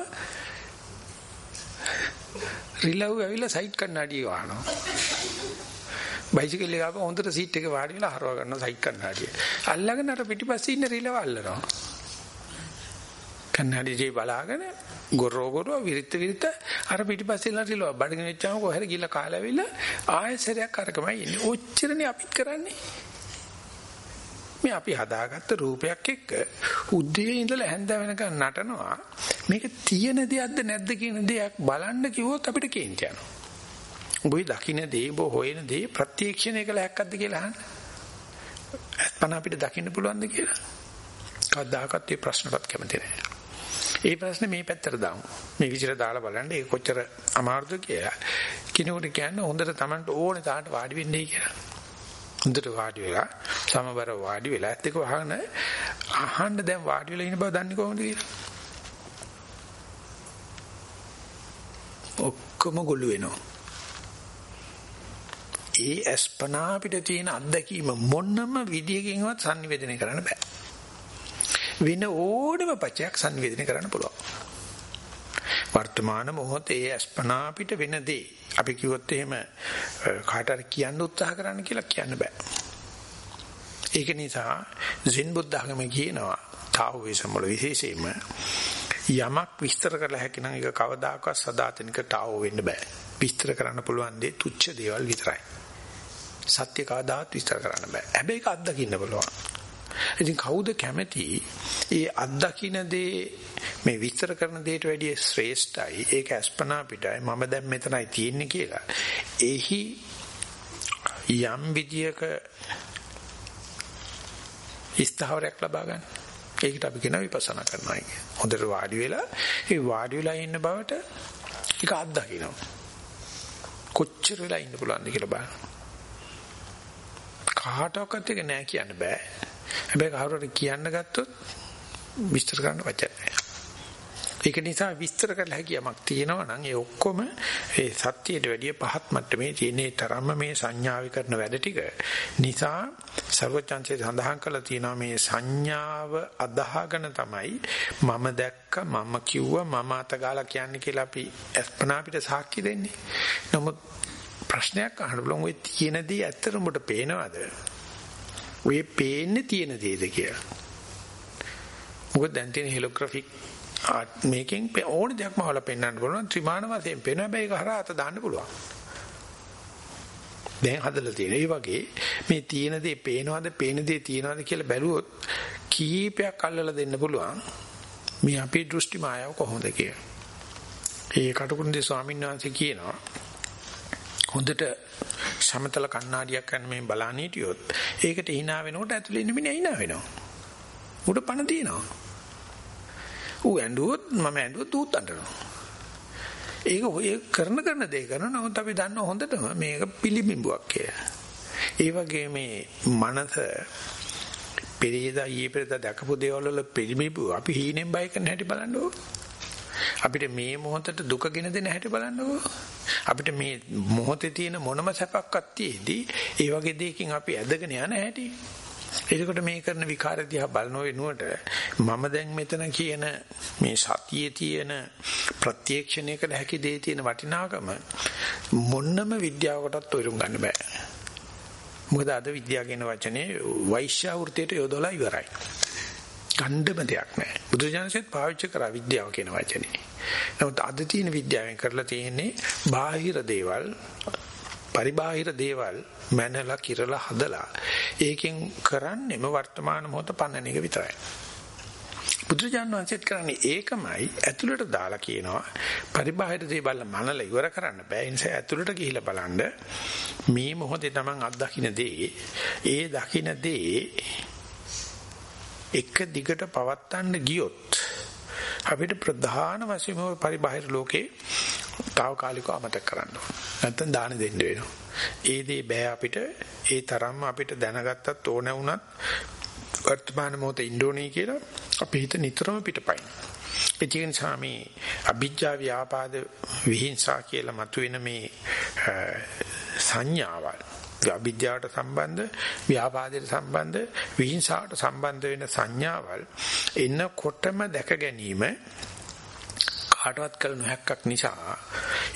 රිලව් ඇවිල්ලා සයිඩ් කන්නඩිය වහනවා. බයිසිකල් එක ආපුවා හොඳට සීට් එක වාඩි වෙලා හරව ගන්නවා සයිඩ් කන්නඩිය. අල්ලගෙන අර පිටිපස්සේ ඉන්න රිලව් අල්ලනවා. කන්නඩියේ බලාගෙන ගොරෝ ගොරෝ විරිත විරිත අර පිටිපස්සේ ඉන්න රිලව් බඩගෙන වෙච්චාම කොහෙද ගිහලා කාලා ඇවිල්ලා ආයෙසරයක් අරකමයි ඉන්නේ. ඔච්චරනේ අපිත් කරන්නේ. මේ අපි හදාගත්ත රූපයක් එක්ක උදේ ඉඳලා හැන්ද වෙනකන් නටනවා මේක තියෙන දෙයක්ද නැද්ද කියන දෙයක් බලන්න කිව්වොත් අපිට කේන්ති යනවා. උඹේ දකින්න දේ බෝ හොයන දේ ප්‍රත්‍යක්ෂණය කළ හැක්කක්ද කියලා අහන්න. අත්පන අපිට දකින්න පුළුවන්ද කියලා. කවදාකවත් මේ ප්‍රශ්නපත් කැමති නැහැ. ඒ ප්‍රශ්නේ මේ පැත්තට දාමු. මේ විදිහට දාලා බලන්න ඒක කොච්චර අමාරුද කියලා. කිනෝට කියන්න හොඳට Tamanට ඕනේ තාට වාඩි වෙන්නේ කියලා. හොඳට වාඩි වෙලා සමබර වාඩි වෙලා ඇත්ත එක වහගෙන අහන්න දැන් වාඩි වෙලා ඉන්න බව දන්නේ කොහොමද කියලා. ඔක්කොම ගොළු වෙනවා. ඒ අස්පනා අපිට තියෙන අත්දැකීම මොනම විදියකින්වත් sannivedana කරන්න බෑ. වෙන ඕනම පචයක් sannivedana කරන්න පුළුවන්. වර්තමාන මොහොතේ අස්පනා අපිට වෙන දේ අපි කිව්වොත් එහෙම කාට හරි කියන්න උත්සාහ කරන්න කියලා කියන්න බෑ. ඒක නිසා සෙන් බුද්ධ ආගම කියනවා තාවෝයිසම් වල විශේෂයෙන්ම යමක් විස්තර කරලා හැකි නම් ඒක කවදාකවත් සදාතනික තාවෝ වෙන්න බෑ. විස්තර කරන්න පුළුවන් දේ තුච්ච දේවල් විතරයි. සත්‍ය කවදාවත් විස්තර කරන්න බෑ. හැබැයි ඒක අත්දකින්න පුළුවන්. ඉතින් කවුද කැමති ඒ අත්දකින්න දේ මේ විස්තර කරන දෙයට වැඩිය ශ්‍රේෂ්ඨයි ඒක අස්පනා පිටයි මම දැන් මෙතනයි තියෙන්නේ කියලා. එහි යම් විදියක ස්ථාවරයක් ලබා ගන්න. ඒකට අපි කියනවා විපස්සනා කරනවා කියන්නේ. හොඳට වාඩි වෙලා ඒ වාඩි වෙලා ඉන්න බවට ඒක අත්දකින්නවා. කොච්චර වෙලා ඉන්න පුළුවන්ද කියලා බලන්න. කාටවත් එක නෑ කියන්න බෑ. හැබැයි කවුරුහරි කියන්න ගත්තොත් විස්තර කරන්න වචන නෑ. ඒක නිසා විස්තර කරලා හැකියාවක් තියෙනවා නම් ඒ ඔක්කොම ඒ සත්‍යයට වැඩිය පහත් මට්ටමේ තියෙන තරම්ම මේ සංඥාවි කරන වැඩ ටික නිසා සර්වචන්සේ සඳහන් කළා තියෙනවා මේ සංඥාව අදාහගෙන තමයි මම දැක්ක මම කිව්වා මම අතගාලා කියන්නේ කියලා අපි අස්පනා අපිට සාක්ෂි දෙන්නේ. නමුත් ප්‍රශ්නයක් අහන්න බලමු ඔය තියෙන දේ ඇත්තටම ඔබට පේනවද? ඔය පේන්නේ තියෙන දේද කියලා. මොකද දැන් තියෙන හෙලෝග්‍රැෆික් මේකෙන් ඕන දෙයක්ම හොල පෙන්වන්න පුළුවන් ත්‍රිමාන වශයෙන් පේන හැබැයි ඒක හරහා අත දාන්න පුළුවන්. දැන් හදලා තියෙන. ඒ වගේ මේ තියෙන දේ පේනවද පේන දේ තියනවද කියලා බැලුවොත් කීපයක් අල්ලලා දෙන්න පුළුවන්. මේ අපේ දෘෂ්ටි මායාව කොහොමද කියලා. ඒ කටුකුරුන්දේ ස්වාමීන් වහන්සේ කියනවා හොඳට සමතල කණ්ණාඩියක් ගන්න මේ බලන්න හිටියොත් ඒකට hina වෙනකොට ඇතුලේ ඉන්න මිනිහා hina වෙනවා. උඩ පණ තියෙනවා. ඌ ඇඬුවොත් මම ඇඬුවොත් ඌත් අඬනවා. ඒක ඔය කරන කරන දේ කරන නමුත් අපි දන්න හොඳටම මේක පිළිබිඹුවක් කියලා. ඒ වගේ මේ මනස පෙරේදා ඊයේ පෙරේදා දැකපු දේවල් වල පිළිබිඹු අපි හීනෙන් බය කරන හැටි බලන්නකෝ. අපිට මේ මොහොතට දුක ගෙන දෙන හැටි බලන්නකෝ. අපිට මේ මොහොතේ තියෙන මොනම සැපක්වත් තියේදී ඒ වගේ දෙයකින් අපි ඇදගෙන යන හැටි. එතකොට මේ කරන විකාර දිහා බලන වෙනුවට මම දැන් මෙතන කියන මේ සතියේ තියෙන ප්‍රත්‍යක්ෂණය කළ හැකි දේ තියෙන වටිනාකම මොන්නම විද්‍යාවකටත් තොරුම් ගන්න බෑ. මොකද අද විද්‍යාව කියන වචනේ වෛශ්‍ය වෘත්තියට යොදලා ඉවරයි. ගණ්ඩම දෙයක් නැහැ. බුදුජානසෙත් පාවිච්චි කරා විද්‍යාව කියන වචනේ. නමුත් අද තියෙන විද්‍යාවෙන් කරලා තියෙන්නේ බාහිර දේවල් පරිබාහිර දේවල් මැනලා කිරලා හදලා ඒකෙන් කරන්නේම වර්තමාන මොහොත පන්නන එක විතරයි. බුදුරජාණන් වහන්සේත් කරන්නේ ඒකමයි ඇතුළට දාලා කියනවා පරිබාහිර දේ බලලා මනලා ඉවර කරන්න බෑ ඒ නිසා ඇතුළට ගිහිල්ලා බලන්න මේ මොහොතේ Taman අත්දකින්න දේ ඒ දකින්න දේ එක දිගට පවත්තන්න ගියොත් අපිට ප්‍රධාන වශයෙන්ම පරිබාහිර ලෝකේ తాවකාලිකව අමතක කරන්න ඕන. නැත්තම් දාන දෙන්න වෙනවා. ඒ දේ බෑ අපිට ඒ තරම්ම අපිට දැනගත්තත් ඕන වුණත් වර්තමාන මොහොතේ ඉන්ඩෝනේ කියලා අපි හිත නිතරම පිටපයින්. ඒ නිසා මේ අභිජ්ජා ව්‍යාපාද විහිංසා කියලා මතුවෙන මේ සංඥාවල් අභිජ්ජාවට සම්බන්ධ ව්‍යාපාදයට සම්බන්ධ විහිංසාවට සම්බන්ධ වෙන සංඥාවල් එන්නකොටම දැක ගැනීම කාටවත් කළ නොහැක්කක් නිසා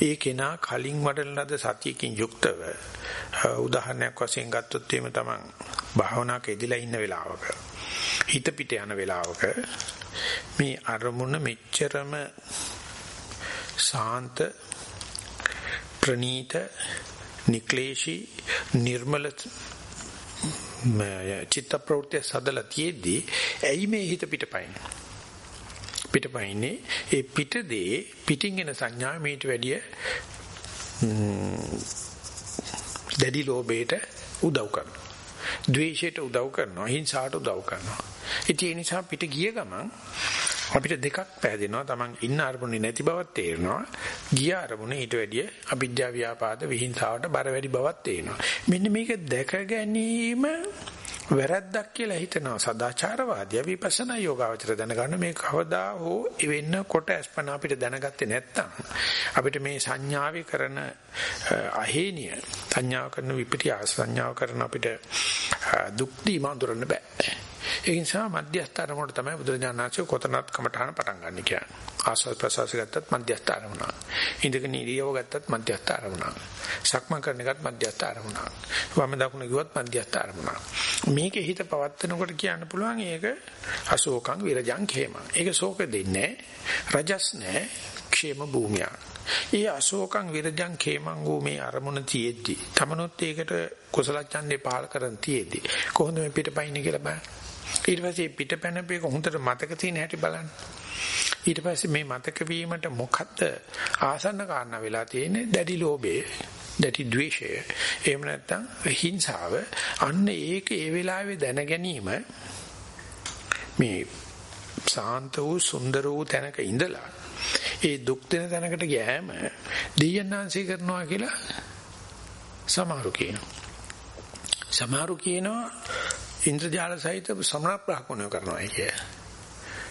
ඒ කෙනා කලින් වඩන ලද සතියකින් යුක්තව උදාහරණයක් වශයෙන් ගත්තොත් එහෙම තමන් භාවනාවක ඉදලා ඉන්න වෙලාවක හිත පිට යන වෙලාවක මේ අරමුණ මෙච්චරම සාන්ත ප්‍රනීත නික්ලේශී නිර්මල චිත්ත ප්‍රවෘත්ති සදලා තියේදී ඇයි මේ හිත පිටපයින් පිටපයින්නේ ඒ පිටදේ පිටින් එන සංඥා මේට වැඩිය දැඩි ලෝභයට උදව් කරනවා. ද්වේෂයට උදව් කරනවා. හිංසාවට උදව් කරනවා. ඉතින් ඒ නිසා පිට ගිය ගමන් අපිට දෙකක් පැහැදෙනවා. Taman ඉන්න අරමුණේ නැති බවක් තේරෙනවා. ගිය අරමුණේ ඊට වැඩිය අවිද්‍යා ව්‍යාපාද විහිංසාවට බර වැඩි බවක් තේරෙනවා. මෙන්න මේක දැක ගැනීම වැරද්දක් කියලා හිතනවා සදාචාරවාදී විපස්සනා යෝගාවචර දැනගන්න මේ කවදා හෝ වෙන්නකොට අස්පන අපිට දැනගත්තේ නැත්තම් අපිට මේ සංඥාවේ කරන අහේනිය සංඥාව කරන විපිටියාස සංඥාව කරන අපිට දුක් දීමඳුරන්න බෑ ඒ නිසා මධ්‍යස්ථ අරමුණට තමයි බුදුරජාණන් වහන්සේ කොතනත් කමඨාන පටන් ගන්න කියන්නේ. ආස්වාද ප්‍රසවාස ගත්තත් මධ්‍යස්ථ අරමුණ. ඉඳගෙන ඉරියව ගත්තත් මධ්‍යස්ථ අරමුණ. සක්මන් කරන එකත් මධ්‍යස්ථ අරමුණ. වම දකුණ කිව්වත් මධ්‍යස්ථ අරමුණ. මේකේ හිත පවත්නකොට කියන්න පුළුවන් ඒක අශෝකං විරජං khේමං. ඒක ශෝක දෙන්නේ රජස් නෑ ക്ഷേම භූමියක්. ඒ අශෝකං විරජං khේමං වූ මේ අරමුණ තියෙද්දි තමනොත් ඒකට කුසල ඡන්දේ පහල කරන් තියෙද්දි කොහොමද මේ පිටපයින් කියලා බලන්න. ඊට පස්සේ පිටපැනපේක හොඳට මතක තියෙන හැටි බලන්න. ඊට පස්සේ මේ මතක වීමට මොකද්ද ආසන්න කාරණා වෙලා තියෙන්නේ දැඩි ලෝභය දැඩි ද්වේෂය එහෙම නැත්නම් හිංසාව අන්න ඒක ඒ වෙලාවේ දැන ගැනීම මේ සාන්ත වූ සුන්දර වූ තැනක ඉඳලා ඒ දුක් දෙන තැනකට ගියාම දෙයයන්ාංශී කරනවා කියලා සමහරු කියනවා. සමහරු කියනවා ඉන්ද්‍රජාල සහිත සමන බ්‍රහ්මණය කරනවා කිය.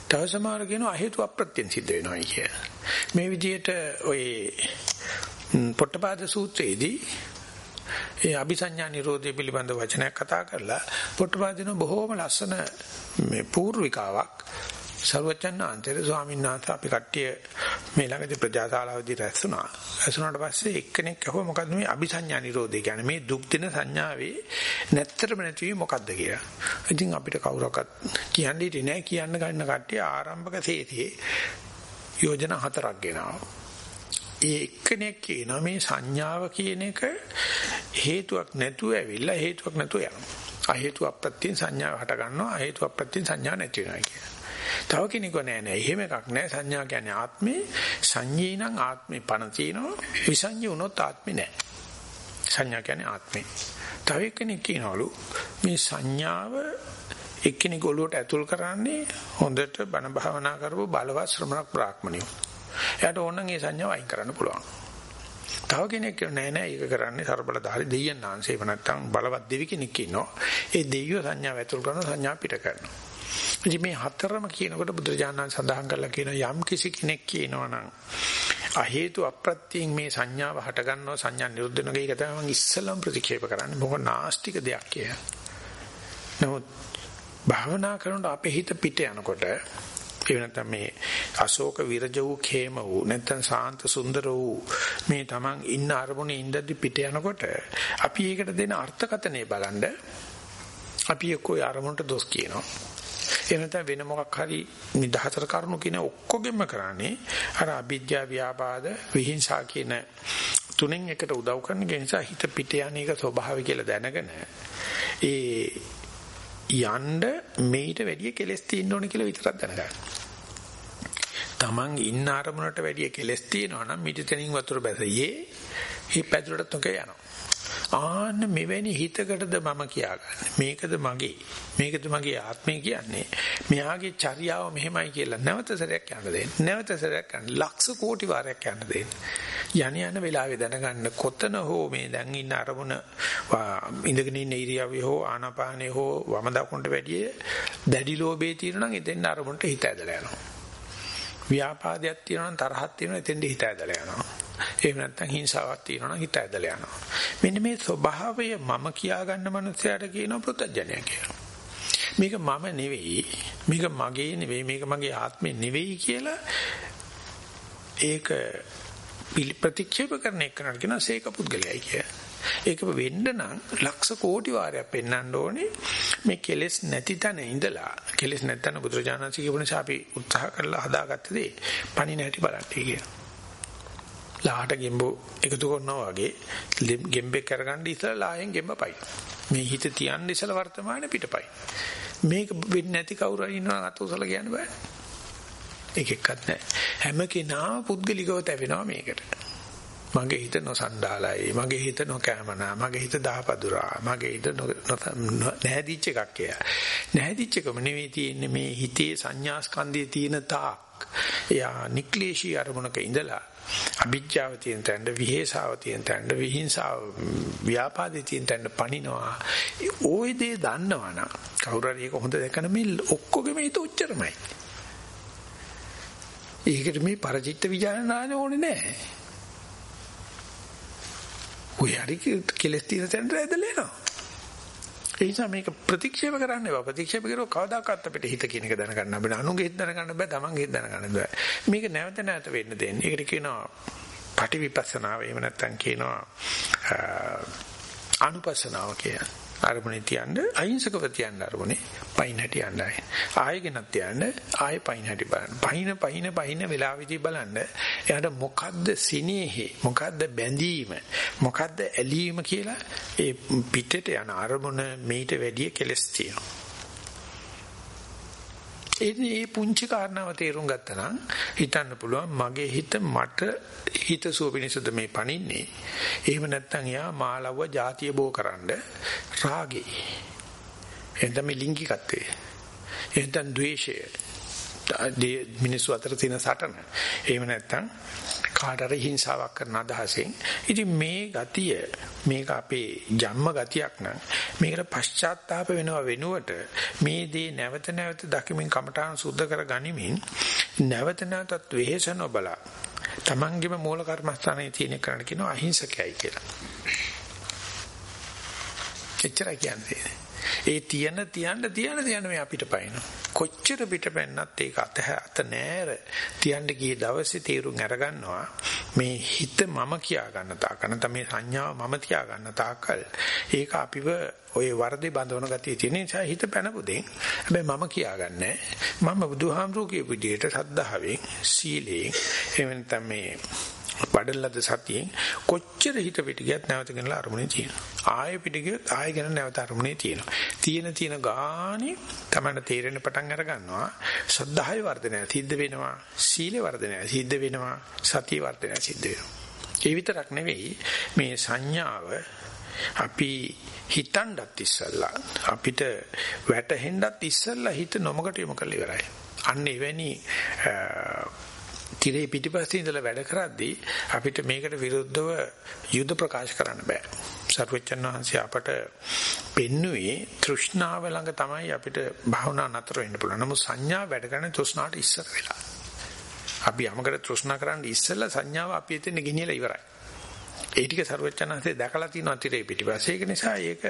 තව සමහරු කියනවා හේතු අප්‍රත්‍යයෙන් සිද්ධ වෙනවා කිය. මේ විදිහට ඔය පොට්ටපාද සූත්‍රයේදී ඒ අபிසඤ්ඤා නිරෝධය පිළිබඳ වචනයක් කතා කරලා පොට්ටපාදින බොහෝම ලස්සන මේ පූර්විකාවක් සර්වචන්නාන්තර ස්වාමීන් වහන්සේ අපි කට්ටිය මේ ළඟදී ප්‍රජාශාලාවේදී රැස්ුණා. රැස්ුණාට පස්සේ එක්කෙනෙක් අහුව මොකද්ද මේ අபிසඤ්ඤා නිරෝධය කියන්නේ මේ දුක් දින සංඥාවේ නැත්තරම නැති මොකද්ද කියලා. ඉතින් අපිට කවුරක්වත් කියන්න හිටියේ නෑ කියන්න ගන්න කට්ටිය ආරම්භක සේතියේ යෝජනා හතරක් ගෙනාවා. ඒ එක්කෙනෙක් කියනවා මේ සංඥාව කියන එක හේතුවක් නැතුව ඇවිල්ලා හේතුවක් නැතුව යනවා. අ හේතු අප්‍රත්‍යයෙන් සංඥාව හට ගන්නවා අ හේතු අප්‍රත්‍යයෙන් සංඥා නැති වෙනවා කියන. තව කෙනෙකු නෑ නෑ එහෙම එකක් නෑ සංඥා කියන්නේ ආත්මේ සංඤේ නම් ආත්මේ පණ තියෙනවා විසංඤේ වුණොත් ආත්මේ නෑ. සංඥා කියන්නේ ආත්මේ. තව කෙනෙක් කියනවලු මේ සංඥාව එක්කෙනෙක් ඔළුවට ඇතුල් කරන්නේ හොඳට බණ භාවනා කරපු බලවත් ශ්‍රමණක් බ්‍රාහ්මණයෝ. එයාට ඕන නම් ඒ සංඥාව අයින් කරන්න පුළුවන්. තව කෙනෙක් නෑ නෑ ඒක කරන්නේ ਸਰබලධාරී දෙවියන් ආංශේව නැත්තම් බලවත් දෙවි කෙනෙක් ඉන්නවා. ඒ දෙවියෝ සංඥාව ඇතුල් කරන සංඥා පිට කරනවා. ඉතින් මේ හතරම කියනකොට බුදුරජාණන් සඳහන් කරලා කියන යම් කිසි කෙනෙක් කියනවනම් අ හේතු අප්‍රත්‍යයෙන් මේ සංඥාව හට ගන්නවා සංඥා නිරුද්ධ වෙනවා ඒක තමයි මම ඉස්සෙල්ලම ප්‍රතික්ෂේප කරන්නේ මොකද නාස්තික දෙයක් කියලා. නමුත් භාවනා කරනකොට අපේ හිත පිට යනකොට ඒ නැත්නම් මේ අශෝක විරජ වූ khema වූ නැත්නම් සාන්ත සුන්දර වූ මේ Taman ඉන්න අරමුණේ ඉඳද්දි පිට යනකොට අපි ඒකට දෙන අර්ථකතනේ බලන්න අපි එක්කෝ අරමුණට දොස් කියනවා එහෙම නැත්නම් වෙන මොකක් හරි නිදහතර කරුණු කියන ඔක්කොගෙම කරන්නේ අර අවිද්‍යා ව්‍යාපාද විහිංසා කියන තුනෙන් එකට උදව් කරන නිසා හිත පිට යන එක ස්වභාවය කියලා දැනගෙන ඒ යන්න මේිට වැඩිය කෙලස් තියෙන්න ඕනේ කියලා විතරක් දැනගන්න. Taman ඉන්න අරමුණට වැඩිය කෙලස් තියෙනවා නම් මිටතනින් වතුර බැසියේ හිත පැදුරට තොකේ යනවා. ආන්න මෙවැනි හිතකටද මම කියාගන්නේ. මේකද මගේ. මේකද මගේ ආත්මය කියන්නේ. මෙයාගේ චර්යාව මෙහෙමයි කියලා නැවත සැරයක් යන්න දෙන්න. නැවත සැරයක් යන්න ලක්ෂ කෝටි වාරයක් යන්න දෙන්න. යණ යන වෙලාවේ දැනගන්න කොතන හෝ මේ දැන් ඉන්න අරමුණ ඉඳගෙන ඉන්න ඉරියව්වේ හෝ ආනාපානේ හෝ වම දකුණට වැඩිය දැඩි ලෝභේ තියෙනවා නම් එතෙන් අරමුණට හිත ඇදලා යනවා. ව්‍යාපාදයක් තියෙනවා නම් තරහක් තියෙනවා එතෙන්ද හිත ඇදලා යනවා. එහෙම නැත්නම් හිංසාවක් තියෙනවා නම් හිත ඇදලා යනවා. මෙන්න මේ ස්වභාවය මම කියා ගන්න මනුස්සයාට කියනවා ප්‍රත්‍යඥය කියලා. මේක මම නෙවෙයි, මේක මගේ නෙවෙයි, මේක මගේ ආත්මේ නෙවෙයි කියලා ඒක ප්‍රතික්ෂේප කරන එකනට කියන සීක පුද්ගලයයි කිය. ඒක වෙන්න නම් ලක්ෂ කෝටි වාරයක් පෙන්වන්න ඕනේ මේ කෙලෙස් නැති තැන ඉඳලා කෙලෙස් නැත්නම් බුදුරජාණන් ශ්‍රී කියපු නිසා අපි උත්සාහ කරලා හදාගත්ත දේ පණි නැටි බලන්න කියලා. ලාහට ගෙම්බෝ එකතු කරනවා වගේ ගෙම්බෙක් කරගන්න ඉස්සලා ලායෙන් ගෙම්බ පයි. මේ හිත තියන්න ඉස්සලා වර්තමාන පිටපයි. මේක වෙන්නේ නැති කවුරු හරි ඉන්නවා අතෝසල කියන්න බෑ. එක එකක් නැහැ. හැම කෙනාම පුද්ගලිකව තැවෙනවා මේකට. මගේ හිත නොසන්ඩාලයි මගේ හිත නොකෑමනා මගේ හිත දහපදුරා මගේ හිත නැහැදිච්ච එකක් කියලා නැහැදිච්ච එකම නෙවෙයි තියෙන්නේ මේ හිතේ සංඥා ස්කන්ධයේ තියෙන තාක් එයා නික්ලේශී අරමුණක ඉඳලා අභිජ්ජාව තියෙන තැනට විහෙසාව තියෙන තැනට විහිංසාව ව්‍යාපාදේ තියෙන තැනට පණිනවා ওই දේ දන්නවනම් කවුරු හරි ඒක හොඳ දැකන මේ ඔක්කොගෙම හිත උච්චරමයි. ඒකට මේ පරචිත්ත විඥානනානේ ඕනේ නැහැ. ඔය හරි කෙලස් තියෙන තැනට ඇදලා එනවා. ඒ නිසා මේක ප්‍රතික්ෂේප කරන්න එපා. ප්‍රතික්ෂේප කරුවොත් කවදාකවත් අපිට හිත කියන එක දැනගන්න බෑ. අනුගේ හිත දැනගන්න බෑ. තමන්ගේ හිත දැනගන්න බෑ. මේක නැවත නැවත වෙන්න දෙන්න. ඒකට කියනවා පටිවිපස්සනාව. එහෙම නැත්නම් කියනවා අනුපස්සනාව කියලා. අරමුණේ තියන්න අහිංසකව තියන්න අරමුණේ පයින් හැටි යන්නයි ආයෙගෙනත් තියන්න ආයෙ පයින් හැටි බලන්න. පයින් පයින් පයින් වෙලාවෙදී බලන්න එයාට මොකද්ද සිනේහි මොකද්ද බැඳීම මොකද්ද ඇලීම කියලා ඒ පිටට යන අරමුණ මීට වැඩිය කෙලස් තියෙනවා. ඉතින් මේ පුංචි කාරණාව තේරුම් ගත්තා නම් හිතන්න පුළුවන් මගේ හිත මට හිත සුවපිනිසද මේ පණින්නේ. එහෙම නැත්නම් යා මාළව්ව ಜಾතිය බෝකරනද රාගේ. එතන මේ ලිංගිකත්වය. එතන ද්වේෂය. මිනිස්සු අතර තියෙන සටන. එහෙම නැත්නම් කාට හරි හිංසාවක් කරන අදහසෙන්. ඉතින් මේ ගතිය මේක අපේ ජම්ම ගතියක් නම් මේකට පශ්චාත්තාප වෙනව වෙනුවට මේ දේ නැවත නැවත දකිමින් කමඨාන් සුද්ධ කර ගනිමින් නැවත නැවතත් වෙහෙස නොබලා තමන්ගේම මූල කර්මස්ථානයේ තියෙන කරණ කියනවා අහිංසකයයි කියලා. එච්චරයි කියන්නේ. ඒ තියන තියන්න තියන තියන මේ අපිට පයින්න. කොච්චර පිට පැන්නත් ඒක අත අත නෑර. තියන්න ගිය දවසේ තීරුම් අරගන්නවා. මේ හිත මම කියා ගන්න තාක නැත්නම් මේ සංඥාව මම තියා ගන්න තාකල් ඒක අපිව ওই වර්ධේ බඳවන ගතිය තියෙන නිසා හිත පැනපුදෙන්. හැබැයි මම කියාගන්නේ මම බුදුහාමුදුරුවෝ කියපු විදිහට සද්ධාවෙන් සීලයෙන් එහෙම නැත්නම් මේ වඩලද සතියෙන් කොච්චර හිත පිට ගියත් නැවත ගෙනලා අරමුණේ තියෙනවා. ආයෙ පිට ගියොත් ආයෙ ගෙන නැවත අරමුණේ තියෙනවා. තියෙන තියෙන ගානේ තමයි තේරෙන පටන් අර ගන්නවා සද්ධාවේ වර්ධනය සිද්ධ වෙනවා. සීලේ වර්ධනය සිද්ධ වෙනවා. සතිය වර්ධනය සිද්ධ වෙනවා. ඒ විතරක් නෙවෙයි මේ සංඥාව අපි හිතන්නත් ඉස්සල්ලා අපිට වැටහෙන්නත් ඉස්සල්ලා හිත නොමකට යොමු කරලා ඉවරයි. අන්න එවැනි තිරේ පිටිපස්සේ ඉඳලා වැඩ කරද්දී අපිට මේකට විරුද්ධව යුද ප්‍රකාශ කරන්න බෑ. සර්වචන් වහන්සේ අපට පෙන්වුවේ තෘෂ්ණාව ළඟ තමයි අපිට භාවනා නතර වෙන්න පුළුවන්. නමුත් සංඥා වැඩ කරන තෘෂ්ණාට ඉස්සර වෙලා. අපි යමකට තෘෂ්ණා කරන්න ඉස්සෙල්ලා සංඥාව අපි එතන ගෙනියලා ඉවරයි. ඒ ටික ਸਰවචනන්සේ දැකලා තියෙනවා තිරේ පිටිපස්සේ. ඒක නිසා ඒක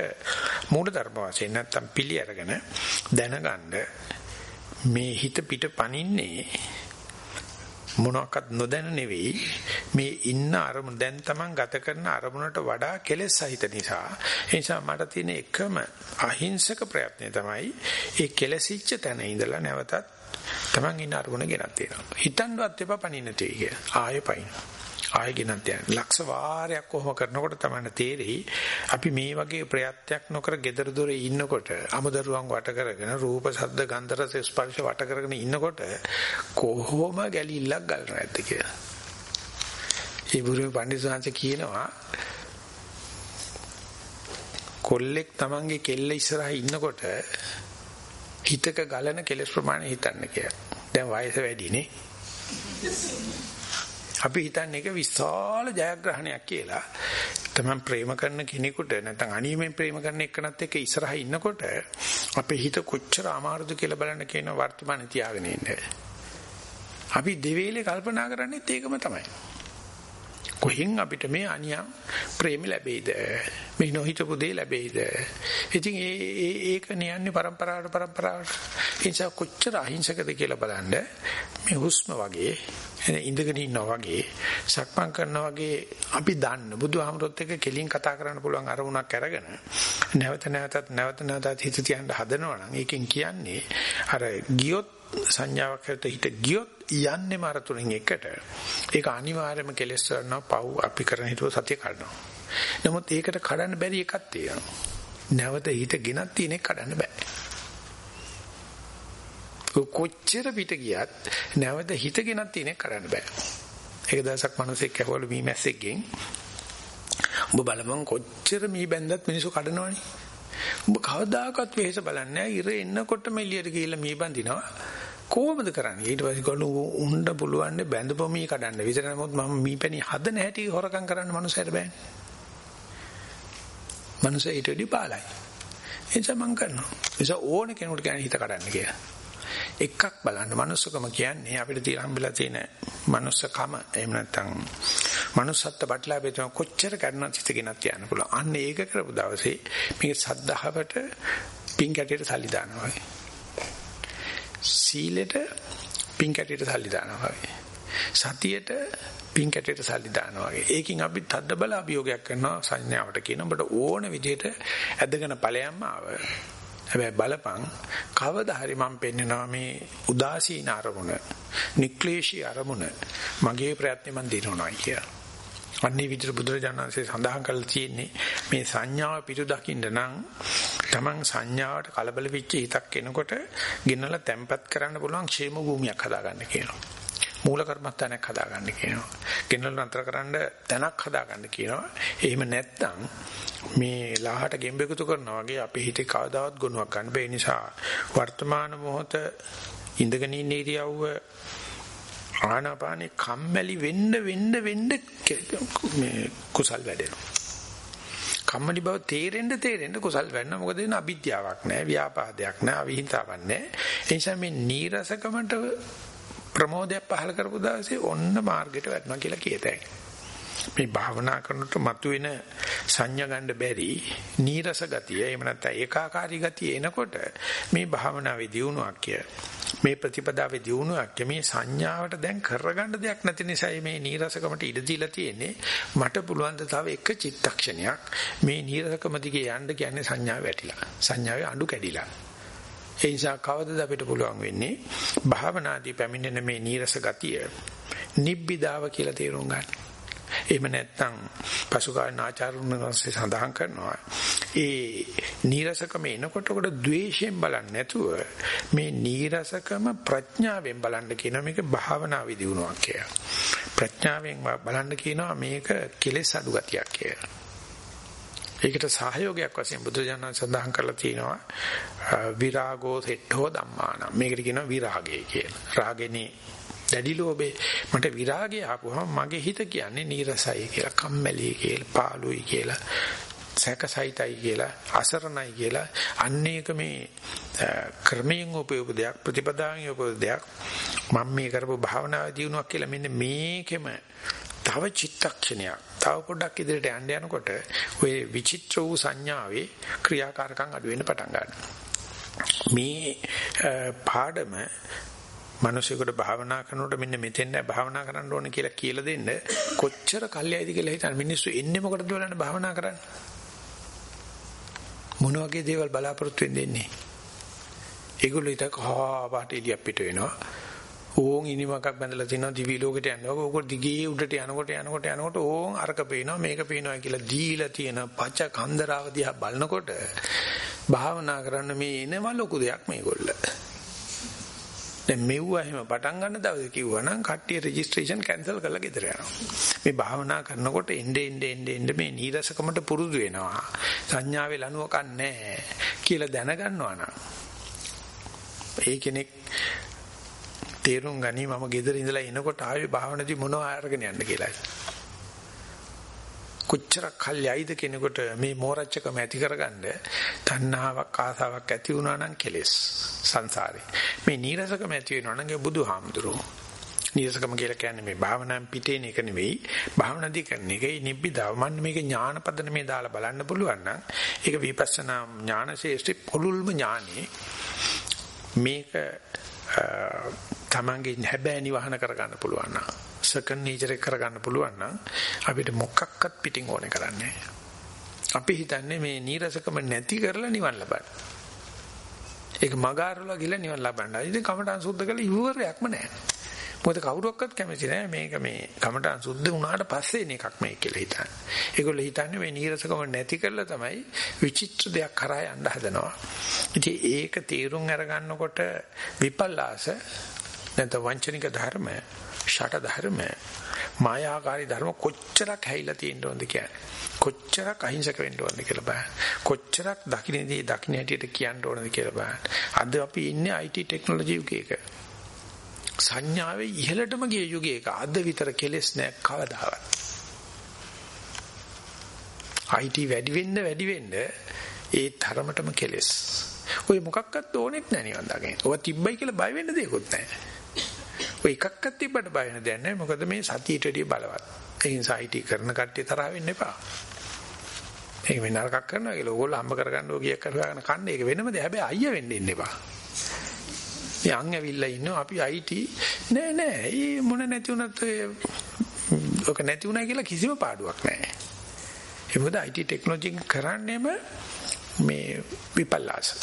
මූල ධර්ම වශයෙන් නැත්තම් පිළි අරගෙන දැනගන්න මේ හිත පිට පනින්නේ මොනවාක්වත් නොදැන නෙවෙයි. මේ ඉන්න අරමුණ දැන් Taman ගත කරන අරමුණට වඩා කෙලෙස් සහිත නිසා. ඒ නිසා මට තියෙන එකම අහිංසක ප්‍රයත්නය තමයි ඒ කෙලසිච්ච තැන ඉඳලා නැවතත් Taman ඉන්න අරමුණ ගෙනත් තියෙනවා. හිතන්නවත් එපා පනින්න තියෙයි කියලා. ආයෙ පයින්නවා. ආයෙ ගෙනත් යන ලක්ෂ වාරයක් කොහොම කරනකොට තමයි තේරෙයි අපි මේ වගේ ප්‍රයත්නයක් නොකර gedara dore ඉන්නකොට අමුදරුවන් වට කරගෙන රූප ශබ්ද ගන්ධ රස ස්පර්ශ වට කරගෙන ඉන්නකොට කොහොම ගැලිල්ලක් ගලනවා ඇත්ද කියලා. ඒ බුරුමේ පඬිස්සංශ කියනවා කොල්ලෙක් Tamange කෙල්ල ඉස්සරහා ඉන්නකොට හිතක ගලන කෙලස් ප්‍රමාණය හිතන්න කියලා. දැන් වයස වැඩිනේ. අපි හිතන්නේ ඒක විශාල ජයග්‍රහණයක් කියලා. තමන් ප්‍රේම කරන කෙනෙකුට නැත්නම් අනියමෙන් ප්‍රේම කරන එක්කනත් එක්ක ඉස්සරහා ඉන්නකොට අපේ හිත කොච්චර අමාරුද කියලා බලන්න කියන වර්තමානයේ තියාගෙන ඉන්නේ. අපි දෙවේලේ කල්පනා කරන්නේත් ඒකම තමයි. කොහෙන් අපිට මේ අනියම් ප්‍රේම ලැබෙයිද මේ නොහිතපු දේ ලැබෙයිද ඉතින් ඒ ඒ ඒක නියන්නේ પરම්පරාවට પરම්පරාවට එනිසා කොච්චර අහිංසකද කියලා බලන්න මේ හුස්ම වගේ ඉඳගෙන ඉන්නවා වගේ සක්මන් කරනවා වගේ අපි දන්න බුදුහාමරොත් එක්ක කෙලින් කතා කරන්න පුළුවන් අරමුණක් අරගෙන නැවත නැවතත් නැවත නැවතත් හිත තියන්න හදනවා නම් ඒකෙන් කියන්නේ අර ගියොත් සංඥාවක් හැට හිත ගියොත් යන්නේ මාර තුනෙන් එකට. ඒක අනිවාර්යයෙන්ම කෙලස් කරනවා පව් අපි කරන හිතුව සතිය කඩනවා. නමුත් ඒකට කඩන්න බැරි එකක් තියෙනවා. නැවත හිත ගෙනත් තියෙන එක කඩන්න බෑ. කොච්චර පිට ගියත් නැවත හිත ගෙනත් තියෙන එක කඩන්න බෑ. ඒක දවසක් මිනිස්සෙක් ඇහවලු මී මැස්සෙක්ගෙන් ඔබ බලමන් කොච්චර මී බැන්දත් මිනිස්සු කඩනවනේ. ඔබ කවදාකවත් වෙහෙස බලන්නේ නැහැ. ඉර එන්නකොටම එළියට ගිහිල්ලා මී බඳිනවා. කොහොමද කරන්නේ ඊට පස්සේ ගලු උණ්ඩ පුළුවන් බැඳපොමී කඩන්න විතර නමුත් මම මීපැණි හදන හැටි හොරකම් කරන්න මනුස්සයට බෑනේ මනුස්සය ඊට වෙඩි පාලයි එනිසා මං කරනවා නිසා ඕන කෙනෙකුට කියන්නේ හිත කඩන්න කියලා එකක් බලන්න මනුස්සකම කියන්නේ අපිට තියලා හම්බෙලා තියෙන මනුස්සකම එහෙම නැත්නම් මනුස්සත්ව බටලාවේ තියෙන කොච්චර කරනත් හිත ගෙනත් යන්න පුළුවන් අන්න ඒක කරපු දවසේ මේක සද්ධාවට පින් කැටේට සල්ලි දානවා වගේ සීලෙට පින් කැටයට සල්ලි දානවා වගේ. සතියට පින් කැටයට සල්ලි දානවා වගේ. ඒකින් අපි තද්ද බල අභියෝගයක් කරනවා සංඥාවට කියන ඔබට ඕන විදිහට ඇදගෙන ඵලයන්ම ආව. හැබැයි බලපං කවදා හරි මම පෙන්නනවා මේ උදාසීන අරමුණ, නික්ලේශී අරමුණ මගේ ප්‍රයත්නෙ මන් දිනනවා කියලා. අන්නේ විදිහට බුදුරජාණන්සේ සඳහන් කරලා තියෙන්නේ මේ සංඥාව පිටු දකින්න නම් Taman සංඥාවට කලබල වෙච්ච හිතක් එනකොට ගෙනලා තැම්පත් කරන්න පුළුවන් ക്ഷേම භූමියක් හදාගන්න කියනවා. මූල කර්මස්ථානයක් හදාගන්න කියනවා. ගෙනල්ලා නතර කරන්න තැනක් හදාගන්න කියනවා. එහෙම නැත්නම් මේ ලාහට ගෙම්බෙකුතු කරනවා වගේ අපේ හිතේ කවදාවත් ගුණයක් ගන්න බැහැ නිසා වර්තමාන මොහොත ඉඳගෙන ඉන්න ඉරියව්ව ආනාපානේ කම්මැලි වෙන්න වෙන්න වෙන්න මේ කුසල් වැඩෙනවා. කම්මැලි බව තේරෙන්න තේරෙන්න කුසල් වෙන්න මොකද වෙන අවිද්‍යාවක් නැහැ ව්‍යාපාදයක් නැහැ අවිහිංසාවක් නැහැ. ඒ නිසා මේ නීරසකමට ප්‍රමෝදයක් පහල කරපු දවසේ ඔන්න මාර්ගයට වැටෙනවා කියලා කියතයි. මේ භාවනා කරනකොට මතුවෙන සංඥා ගන්න බැරි නීරස ගතිය එහෙම නැත්නම් ඒකාකාරී ගතිය එනකොට මේ භාවනාවේ දියුණුවක් කිය මේ ප්‍රතිපදාවේ දියුණුවක් මේ සංඥාවට දැන් කරගන්න දෙයක් නැති නිසා මේ නීරසකමට ඉඩ දීලා තියෙන්නේ මට පුළුවන් ද තව එක චිත්තක්ෂණයක් මේ නීරසකම දිගේ යන්න කියන්නේ සංඥාව වැටිලා සංඥාවේ අඬු කැඩිලා ඒ නිසා කවදද අපිට පුළුවන් වෙන්නේ භාවනාදී පැමිණෙන මේ නීරස ගතිය නිබ්බිදාව කියලා තේරුම් ගන්න එහෙම නැත්නම් පසුකාලීන ආචාර්යුන් වහන්සේ සඳහන් කරනවා ඒ නීරසකම එනකොට කොට ද්වේෂයෙන් බලන්නේ නැතුව මේ නීරසකම ප්‍රඥාවෙන් බලන්න කියන මේක භාවනා විදිනුවක් කියලා. ප්‍රඥාවෙන් බලන්න කියනවා මේක කෙලෙස් අඩු ගතියක් කියලා. ඒකට සහයෝගයක් වශයෙන් බුදුජානක සඳහන් කරලා තියෙනවා විරාගෝ සෙට්ඨෝ ධම්මාන. මේකට කියනවා විරාගය කියලා. රාගෙනේ දැඩි ලෝභේ මට විරාගය ආපුවම මගේ හිත කියන්නේ නීරසයි කියලා, කම්මැලි කියලා, පාළුයි කියලා, සැකසයිතයි කියලා, අසරණයි කියලා අන්න ඒක මේ ක්‍රමයෙන් උපයෝග දෙයක්, ප්‍රතිපදාවෙන් උපයෝග දෙයක්. මම මේ කරපු භාවනාව දිනුවක් කියලා මෙන්න මේකෙම තව චිත්තක්ෂණයක් තව පොඩ්ඩක් ඉදිරියට යන්න යනකොට ওই විචිත්‍ර වූ සංඥාවේ ක්‍රියාකාරකම් අඩු වෙන්න පටන් ගන්නවා. මේ පාඩම මිනිසෙකුට භාවනා කරනකොට මෙන්න මෙතෙන් භාවනා කරන්න ඕනේ කියලා කියලා දෙන්න කොච්චර කල්යයිද කියලා හිතන මිනිස්සු එන්නේ මොකටද බලන්න භාවනා කරන්න? මොන වගේ දේවල් බලාපොරොත්තු වෙන්නේ? ඒගොල්ලෝ හිතක හා පාට එළිය පිට වෙනවා. ඕන් ඉනිමකක් බඳලා තිනවා දිවි ලෝකෙට යනවා. ඕක දිගේ උඩට යනකොට යනකොට යනකොට ඕන් අරක පේනවා මේක පේනවා කියලා දීලා තියෙන පච කන්දරාව දිහා බලනකොට භාවනා කරන්න මේ එනවා ලොකු දෙයක් මේගොල්ල. දැන් මෙව්වා එහෙම පටන් ගන්න දවසේ කිව්වනම් කට්ටිය රෙජිස්ට්‍රේෂන් කැන්සල් කරලා ගෙදර යනවා. මේ භාවනා කරනකොට එnde ende ende ende මේ නීරසකමට පුරුදු වෙනවා. සංඥාවේ ලනුව කන්නේ කියලා දැනගන්නවා නම් ඒ කෙනෙක් තේරුම් ගනි මම ගෙදර ඉඳලා එනකොට ආවේ භාවනාවේ මොනව අරගෙන යන්න කියලා. කොච්චරක් කල් යයිද කෙනෙකුට මේ මෝරච්චකම ඇති කරගන්න තණ්හාවක් ආසාවක් ඇති වුණා නම් කෙලෙස් සංසාරේ. මේ නීරසකම ඇති වෙනවා නම් බුදුහාමුදුරුවෝ. නීරසකම කියලා කියන්නේ මේ භාවනාවෙන් පිටේන එක නෙවෙයි භාවනාදී කරන එකයි. නිබ්බිදාව. මන්න මේක ඥානපදන මේ දාලා බලන්න පුළුවන් නම් ඒක විපස්සනා ඥානශේෂ්ඨි පොළුල්ම ඥානෙ. මේක තමන්ගේ හැබෑ නිවහන කරගන්න පුළුවන් නම් සෙකන්ඩ් නේචර් එක කරගන්න පුළුවන් නම් අපිට මොකක්වත් පිටින් ඕනේ කරන්නේ අපි හිතන්නේ මේ නීරසකම නැති කරලා නිවන් ලබන්න. ඒක මගාරලා ගිහලා නිවන් ලබන්න. ඉතින් කමඨං සුද්ධ කළ ඉවරයක්ම නැහැ. මොකද කවුරක්වත් කැමති නැහැ මේක මේ කමඨං සුද්ධ වුණාට පස්සේ එන එකක් මේ කියලා හිතන්නේ. ඒගොල්ලෝ හිතන්නේ මේ නීරසකම නැති කරලා තමයි විචිත්‍ර දෙයක් කරා යන්න හදනවා. ඉතින් ඒක තීරුම් අරගන්නකොට විපල්ලාස නැත්නම් වංචනික ධර්ම ෂට ධර්ම මායාකාරී ධර්ම කොච්චරක් හැයිලා තියෙන්න ඕනද කියන්නේ කොච්චරක් අහිංසක වෙන්න ඕනද කියලා බලන්න කොච්චරක් දකින්නදී දකින්න හැටියට කියන්න ඕනද කියලා බලන්න අද අපි ඉන්නේ IT ටෙක්නොලොජි යුගයක සංඥාවේ ඉහළටම ගිය යුගයක අද විතර කෙලස් නැහැ කවදාවත් IT වැඩි වෙන්න වැඩි වෙන්න ඒ තරමටම කෙලස් ඔය මොකක්වත් ඕනෙත් නැහැ නිවන් දකින්න. ඔවා තිබ්බයි කියලා බය වෙන්න දෙයක්වත් නැහැ. ඔය එකක්වත් තිබ්බට බය වෙන දෙයක් නැහැ. මොකද මේ සතියට වැඩිය බලවත්. ඒ නිසා IT කරන කට්ටිය තරහ වෙන්න එපා. ඒක වෙන නරකක් කරනවා කියලා ඕගොල්ලෝ හම්බ කරගන්න ඕක කීයක් කරගෙන කන්න ඒක වෙනම දෙයක්. හැබැයි අයිය වෙන්න ඉන්න එපා. මේ අං ඇවිල්ලා ඉන්නවා අපි IT නෑ නෑ. ඒ මොන නැති වුණත් ඔක නැති වුණා කියලා කිසිම පාඩුවක් නෑ. ඒ මොකද IT ටෙක්නොලොජි කරන්නේම මේ විපල්ලාස.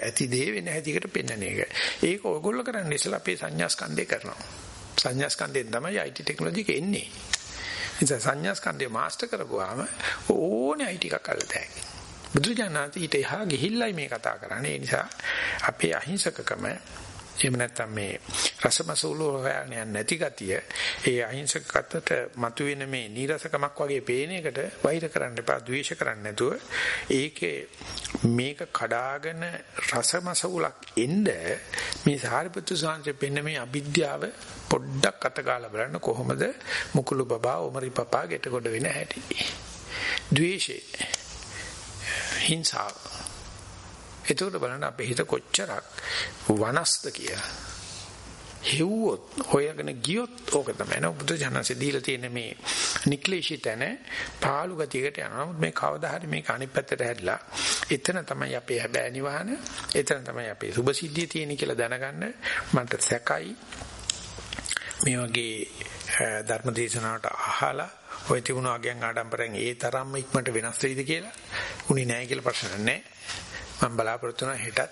ඇති දේ වෙන හැටිකට පෙන්වන එක. ඒක ඔයගොල්ලෝ කරන්නේ ඉස්සලා අපේ සංඥා ස්කන්ධය කරනවා. සංඥා ස්කන්ධයෙන් තමයි IT ටෙක්නොලොජි එක එන්නේ. ඉතින් සංඥා ස්කන්ධය මාස්ටර් කරගුවාම ඕනේ IT එකක් අල්ලතයි. බුදුජානනාත ඊට එහා ගිහිල්ලයි මේ කතා කරන්නේ. ඒ නිසා අපේ අහිංසකකම එහෙම නැත්නම් මේ රසමසූල හොයන්නේ නැති ගතිය ඒ අහිංසකත්වයට මතුවෙන මේ නීරසකමක් වගේ පේන එකට වෛර කරන්න එපා ද්වේෂ කරන්න නැතුව. ඒකේ මේක කඩාගෙන රසමසූලක් එන්න මේ සාරිපුත්තු සාංශයෙන් පෙන්න මේ අවිද්‍යාව පොඩ්ඩක් අතගාලා බලන්න කොහොමද මුකුළු බබා උමරි පපා ගෙට කොට වෙන හැටි. ද්වේෂේ. හිංසාව එතකොට බලන්න අපේ හිත කොච්චරක් වනස්ද කියලා. හෙව්වොත් හොයගෙන ගියොත් ඕක තමයි නෝ බුදු ජානසෙ දීලා තියෙන මේ නික්ලේශිතන පාළු ගතියකට යනවා. නමුත් මේ කවදා හරි මේක අනිත් පැත්තට හැරිලා එතන තමයි අපේ හැබෑ නිවහන. එතන තමයි අපේ සුභ සිද්ධිය තියෙන්නේ කියලා දැනගන්න මන්ට සැකයි. මේ වගේ ධර්ම දේශනාවට අහලා ඔය තිබුණු අගයන් ආඩම්බරෙන් ඒ තරම්ම ඉක්මනට වෙනස් වෙයිද කියලා උනේ නැහැ කියලා ප්‍රශ්න නැහැ. මම බලාපොරොත්තු වෙනවා හෙටත්.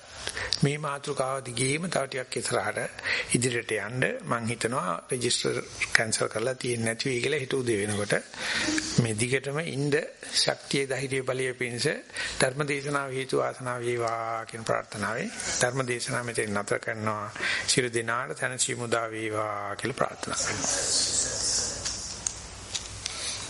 මේ මාතෘකාව දිගේම තව ටිකක් ඉස්සරහට ඉදිරියට යන්න. මම හිතනවා රෙජිස්ටර් කැන්සල් කරලා තියෙන්නේ නැති වෙයි කියලා හිත උදේ වෙනකොට. මේ දිගටම ඉන්න ශක්තිය ධෛර්ය බලය පිණිස ධර්මදේශනාව හේතු ආසනාව වේවා කියන ප්‍රාර්ථනාවෙන් ධර්මදේශනාව මෙතෙන් නතර කරනවා. ශිරු දිනාට තනසි මුදා වේවා කියලා ප්‍රාර්ථනා කරනවා.